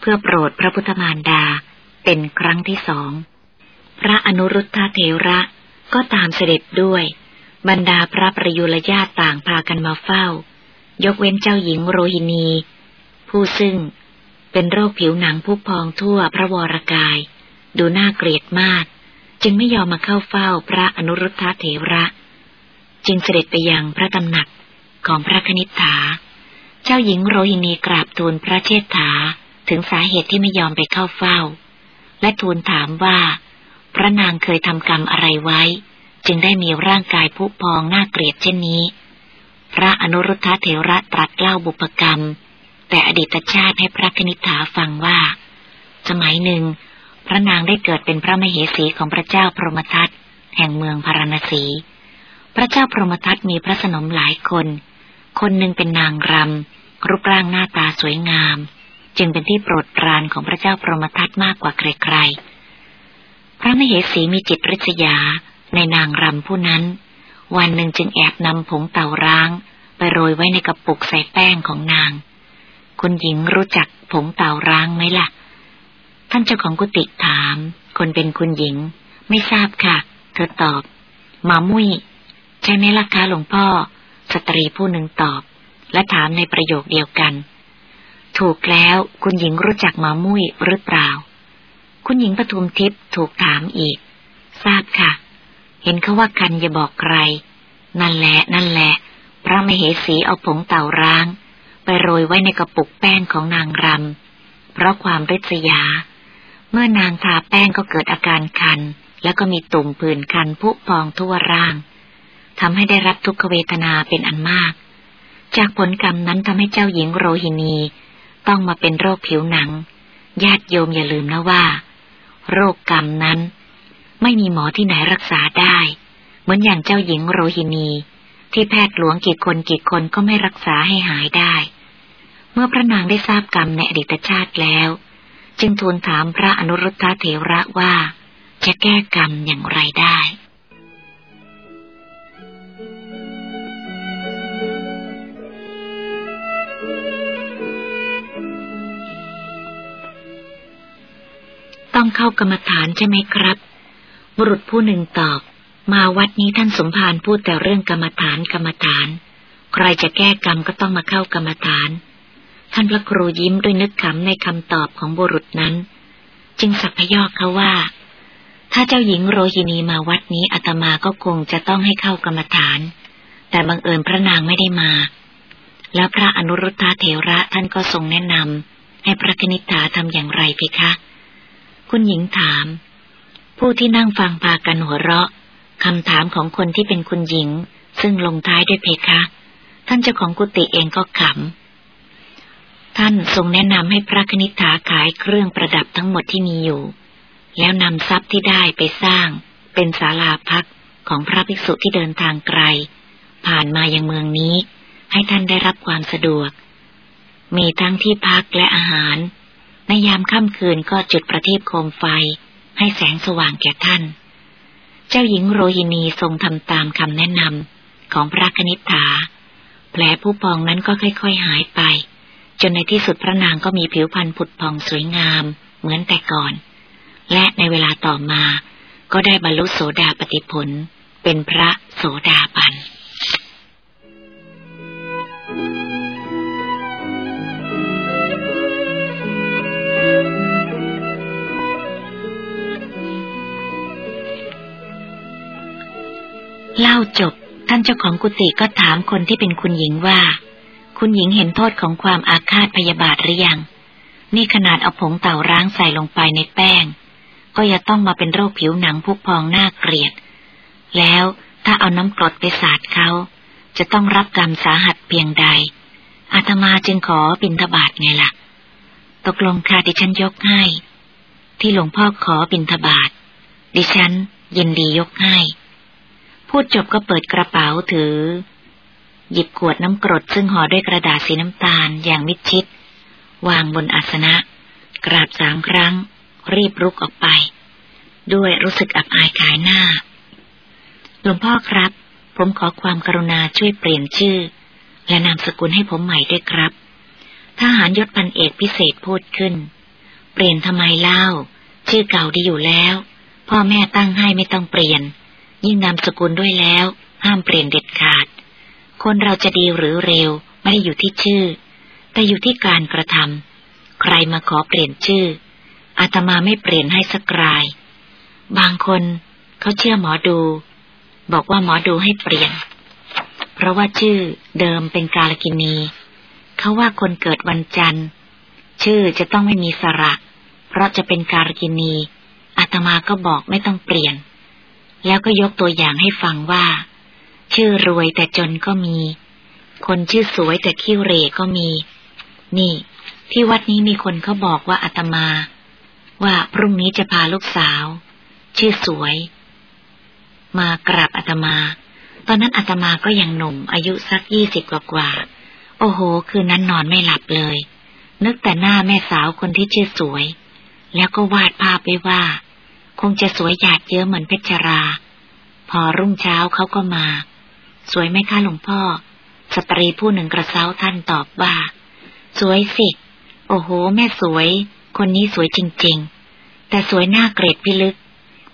เพื่อโปรดพระพุทธมารดาเป็นครั้งที่สอง พระอนุรุทธเถระก็ตามเสด็จด้วย บรรดาพระประยุรญาติต่างพากันมาเฝ้า ยกเว้นเจ้าหญิงโรหินี ผู้ซึ่งเป็นโรคผิวหนังผู้พองทั่วพระวรกาย ดูน่าเกลียดมาก จึงไม่ยอมมาเข้าเฝ้าพระอนุรุทธเถระ จึงเสด็จไปยังพระตำหนักของพระคณิษฐา เจ้าหญิงโรหินีกราบทูลพระเชษฐาถึงสาเหตุที่ไม่ยอมไปเข้าเฝ้า และทูลถามว่า พระนางเคยทำกรรมอะไรไว้ จึงได้มีร่างกายผุพองน่าเกลียดเช่นนี้ พระอนุรุทธะเถระตรัสเล่าบุพกรรม แต่อดีตชาติให้พระคณิษฐาฟังว่า สมัยหนึ่ง พระนางได้เกิดเป็นพระมเหสีของพระเจ้าพรหมทัตแห่งเมืองพาราณสี พระเจ้าพรหมทัตมีพระสนมหลายคน คนหนึ่งเป็นนางรำรูปร่างหน้าตาสวยงาม จึงเป็นที่โปรดปรานของพระเจ้าพรหมทัตมากกว่าใครๆ พระมเหสีมีจิตริษยา ในนางรำผู้นั้น วันหนึ่งจึงแอบนำผงเต่าร้าง ไปโรยไว้ในกระปุกใส่แป้งของนาง คุณหญิงรู้จักผงเต่าร้างไหมละ่ะ ท่านเจ้าของกุฏิถาม คนเป็นคุณหญิง ไม่ทราบค่ะ เธอตอบ มามุ้ยใช่ไหมล่ะคะหลวงพ่อ สตรีผู้หนึ่งตอบ และถามในประโยคเดียวกัน ถูกแล้วคุณหญิงรู้จักมามุ้ยหรือเปล่า คุณหญิงปทุมทิพย์ถูกถามอีก ทราบค่ะ เห็นเขาว่ากันอย่าบอกใคร นั่นแหละนั่นแหละ พระมเหสีเอาผงเต่าร้าง ไปโรยไว้ในกระปุกแป้งของนางรำ เพราะความริษยา เมื่อนางทาแป้งก็เกิดอาการคัน แล้วก็มีตุ่มผื่นคันพุพองทั่วร่างทำให้ได้รับทุกขเวทนาเป็นอันมาก จากผลกรรมนั้นทำให้เจ้าหญิงโรหินี ต้องมาเป็นโรคผิวหนัง ญาติโยมอย่าลืมนะว่า โรคกรรมนั้น ไม่มีหมอที่ไหนรักษาได้ เหมือนอย่างเจ้าหญิงโรหินี ที่แพทย์หลวงกี่คนกี่คนก็ไม่รักษาให้หายได้ เมื่อพระนางได้ทราบกรรมในอดีตชาติแล้ว จึงทูลถามพระอนุรุทธเถระว่า จะแก้กรรมอย่างไรได้ต้องเข้ากรรมฐานใช่ไหมครับ บุรุษผู้หนึ่งตอบ มาวัดนี้ท่านสมภารพูดแต่เรื่องกรรมฐานกรรมฐาน ใครจะแก้กรรมก็ต้องมาเข้ากรรมฐาน ท่านพระครูยิ้มด้วยนึกขำในคำตอบของบุรุษนั้น จึงสักพยอกเขาว่า ถ้าเจ้าหญิงโรฮินีมาวัดนี้อาตมาก็คงจะต้องให้เข้ากรรมฐาน แต่บังเอิญพระนางไม่ได้มา แล้วพระอนุรุทธาเถระท่านก็ทรงแนะนำให้พระคณิษฐาทำอย่างไรเพคะ คุณหญิงถาม ผู้ที่นั่งฟังพากันหัวเราะคำถามของคนที่เป็นคุณหญิง ซึ่งลงท้ายด้วยเพคะ ท่านเจ้าของกุฏิเองก็ขำ ท่านทรงแนะนำให้พระคณิษฐาขายเครื่องประดับทั้งหมดที่มีอยู่ แล้วนำทรัพย์ที่ได้ไปสร้าง เป็นศาลาพักของพระภิกษุที่เดินทางไกล ผ่านมายังเมืองนี้ ให้ท่านได้รับความสะดวก มีทั้งที่พักและอาหาร ในยามค่ำคืนก็จุดประทีปโคมไฟ ให้แสงสว่างแก่ท่าน เจ้าหญิงโรฮินีทรงทำตามคำแนะนำของพระคณิษฐา แผลผู้ปองนั้นก็ค่อยๆหายไป จนในที่สุดพระนางก็มีผิวพรรณผุดผ่องสวยงาม เหมือนแต่ก่อน และในเวลาต่อมา ก็ได้บรรลุโสดาปติผล เป็นพระโสดาบัน เล่าจบ ท่านเจ้าของกุฏิก็ถามคนที่เป็นคุณหญิงว่า คุณหญิงเห็นโทษของความอาฆาตพยาบาทหรือยัง นี่ขนาดเอาผงเต่าร้างใส่ลงไปในแป้ง ก็ยังต้องมาเป็นโรคผิวหนังพุพองหน้าเกลียด แล้วถ้าเอาน้ำกรดไปสาดเขา จะต้องรับกรรมสาหัสเพียงใด อาตมาจึงขอบินทบาทไงละ่ะ ตกลงค่ะดิฉันยกให้ ที่หลวงพ่อขอบินทบาทดิฉันยินดียกให้ พูดจบก็เปิดกระเป๋าถือ หยิบขวดน้ำกรดซึ่งห่อด้วยกระดาษสีน้ำตาลอย่างมิดชิด วางบนอาสนะ กราบสามครั้ง รีบรุกออกไป ด้วยรู้สึกอับอายขายหน้า หลวงพ่อครับ ผมขอความกรุณาช่วยเปลี่ยนชื่อ และนามสกุลให้ผมใหม่ด้วยครับทหารยศพันเอกพิเศษพูดขึ้น เปลี่ยนทำไมเล่า ชื่อเก่าดีอยู่แล้ว พ่อแม่ตั้งให้ไม่ต้องเปลี่ยน ยิ่งนามสกุลด้วยแล้ว ห้ามเปลี่ยนเด็ดขาด คนเราจะดีหรือเร็วไม่ได้อยู่ที่ชื่อ แต่อยู่ที่การกระทำใครมาขอเปลี่ยนชื่อ อาตมาไม่เปลี่ยนให้สักราย บางคนเขาเชื่อหมอดู บอกว่าหมอดูให้เปลี่ยน เพราะว่าชื่อเดิมเป็นกาลกินีเขาว่าคนเกิดวันจันทร์ ชื่อจะต้องไม่มีสระ เพราะจะเป็นการกินีอาตมาก็บอกไม่ต้องเปลี่ยน แล้วก็ยกตัวอย่างให้ฟังว่า ชื่อรวยแต่จนก็มี คนชื่อสวยแต่คิ้เรก็มี นี่ ที่วัดนี้มีคนเขาบอกว่าอาตมา ว่าพรุ่งนี้จะพาลูกสาว ชื่อสวย มากราบอาตมา ตอนนั้นอาตมาก็ยังหนุ่ม อายุสักยี่สิบกว่าโอ้โห คืนนั้นนอนไม่หลับเลย นึกแต่หน้าแม่สาวคนที่ชื่อสวย แล้วก็วาดภาพไว้ว่า คงจะสวยหยาดเยอะเหมือนเพชรรา พอรุ่งเช้าเขาก็มา สวยไหมคะหลวงพ่อ สตรีผู้หนึ่งกระเซ้าท่านตอบว่า สวยสิ โอ้โห แม่สวย คนนี้สวยจริง ๆ แต่สวยหน้าเกรดพิลึก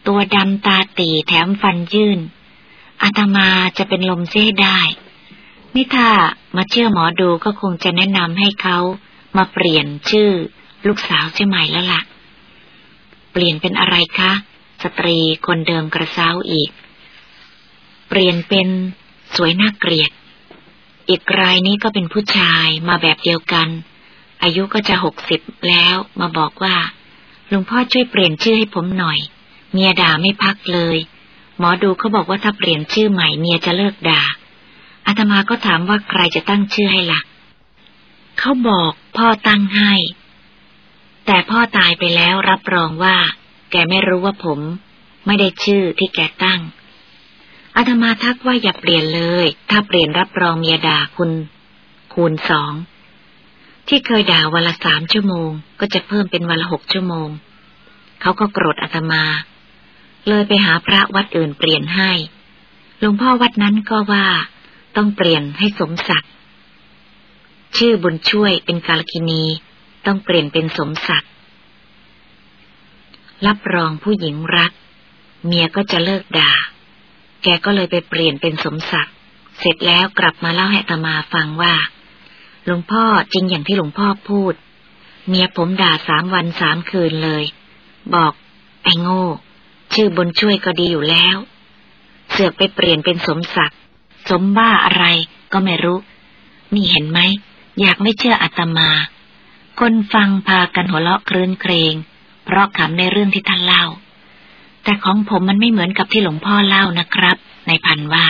ตัวดำตาตีแถมฟันยื่น อาตมาจะเป็นลมเสียได้นี่ถ้ามาเชื่อหมอดูก็คงจะแนะนำให้เขามาเปลี่ยนชื่อ ลูกสาวใช่ไหมแล้วละ่ะ เปลี่ยนเป็นอะไรคะ สตรีคนเดิมกระซ้าอีก เปลี่ยนเป็นสวยน่าเกลียด อีกรายนี้ก็เป็นผู้ชายมาแบบเดียวกัน อายุก็จะหกสิบแล้วมาบอกว่าลุงพ่อช่วยเปลี่ยนชื่อให้ผมหน่อย เมียด่าไม่พักเลย หมอดูเขาบอกว่าถ้าเปลี่ยนชื่อใหม่เมียจะเลิกด่าอาตมาก็ถามว่าใครจะตั้งชื่อให้ละ่ะเขาบอกพ่อตั้งให้ แต่พ่อตายไปแล้วรับรองว่า แกไม่รู้ว่าผม ไม่ได้ชื่อที่แกตั้ง อาตมาทักว่าอย่าเปลี่ยนเลย ถ้าเปลี่ยนรับรองเมียด่าคุณ คูณสอง ที่เคยด่าวันละสามชั่วโมง ก็จะเพิ่มเป็นวันละหกชั่วโมง เขาก็โกรธอาตมา เลยไปหาพระวัดอื่นเปลี่ยนให้ หลวงพ่อวัดนั้นก็ว่า ต้องเปลี่ยนให้สมศักดิ์ชื่อบุญช่วยเป็นกาลกินี ต้องเปลี่ยนเป็นสมศักดิ์รับรองผู้หญิงรัก เมียก็จะเลิกด่า แกก็เลยไปเปลี่ยนเป็นสมศักดิ์เสร็จแล้วกลับมาเล่าให้ตมาฟังว่าหลวงพ่อจริงอย่างที่หลวงพ่อพูด เมียผมด่าสามวันสามคืนเลย บอก ไอ้โง่ ชื่อบนช่วยก็ดีอยู่แล้ว เสือกไปเปลี่ยนเป็นสมศักดิ์สมบ้าอะไรก็ไม่รู้ นี่เห็นไหม อยากไม่เชื่ออาตมา คนฟังพากันหัวเราะครื้นเครงเพราะขำในเรื่องที่ท่านเล่า แต่ของผมมันไม่เหมือนกับที่หลวงพ่อเล่านะครับ ในพันว่า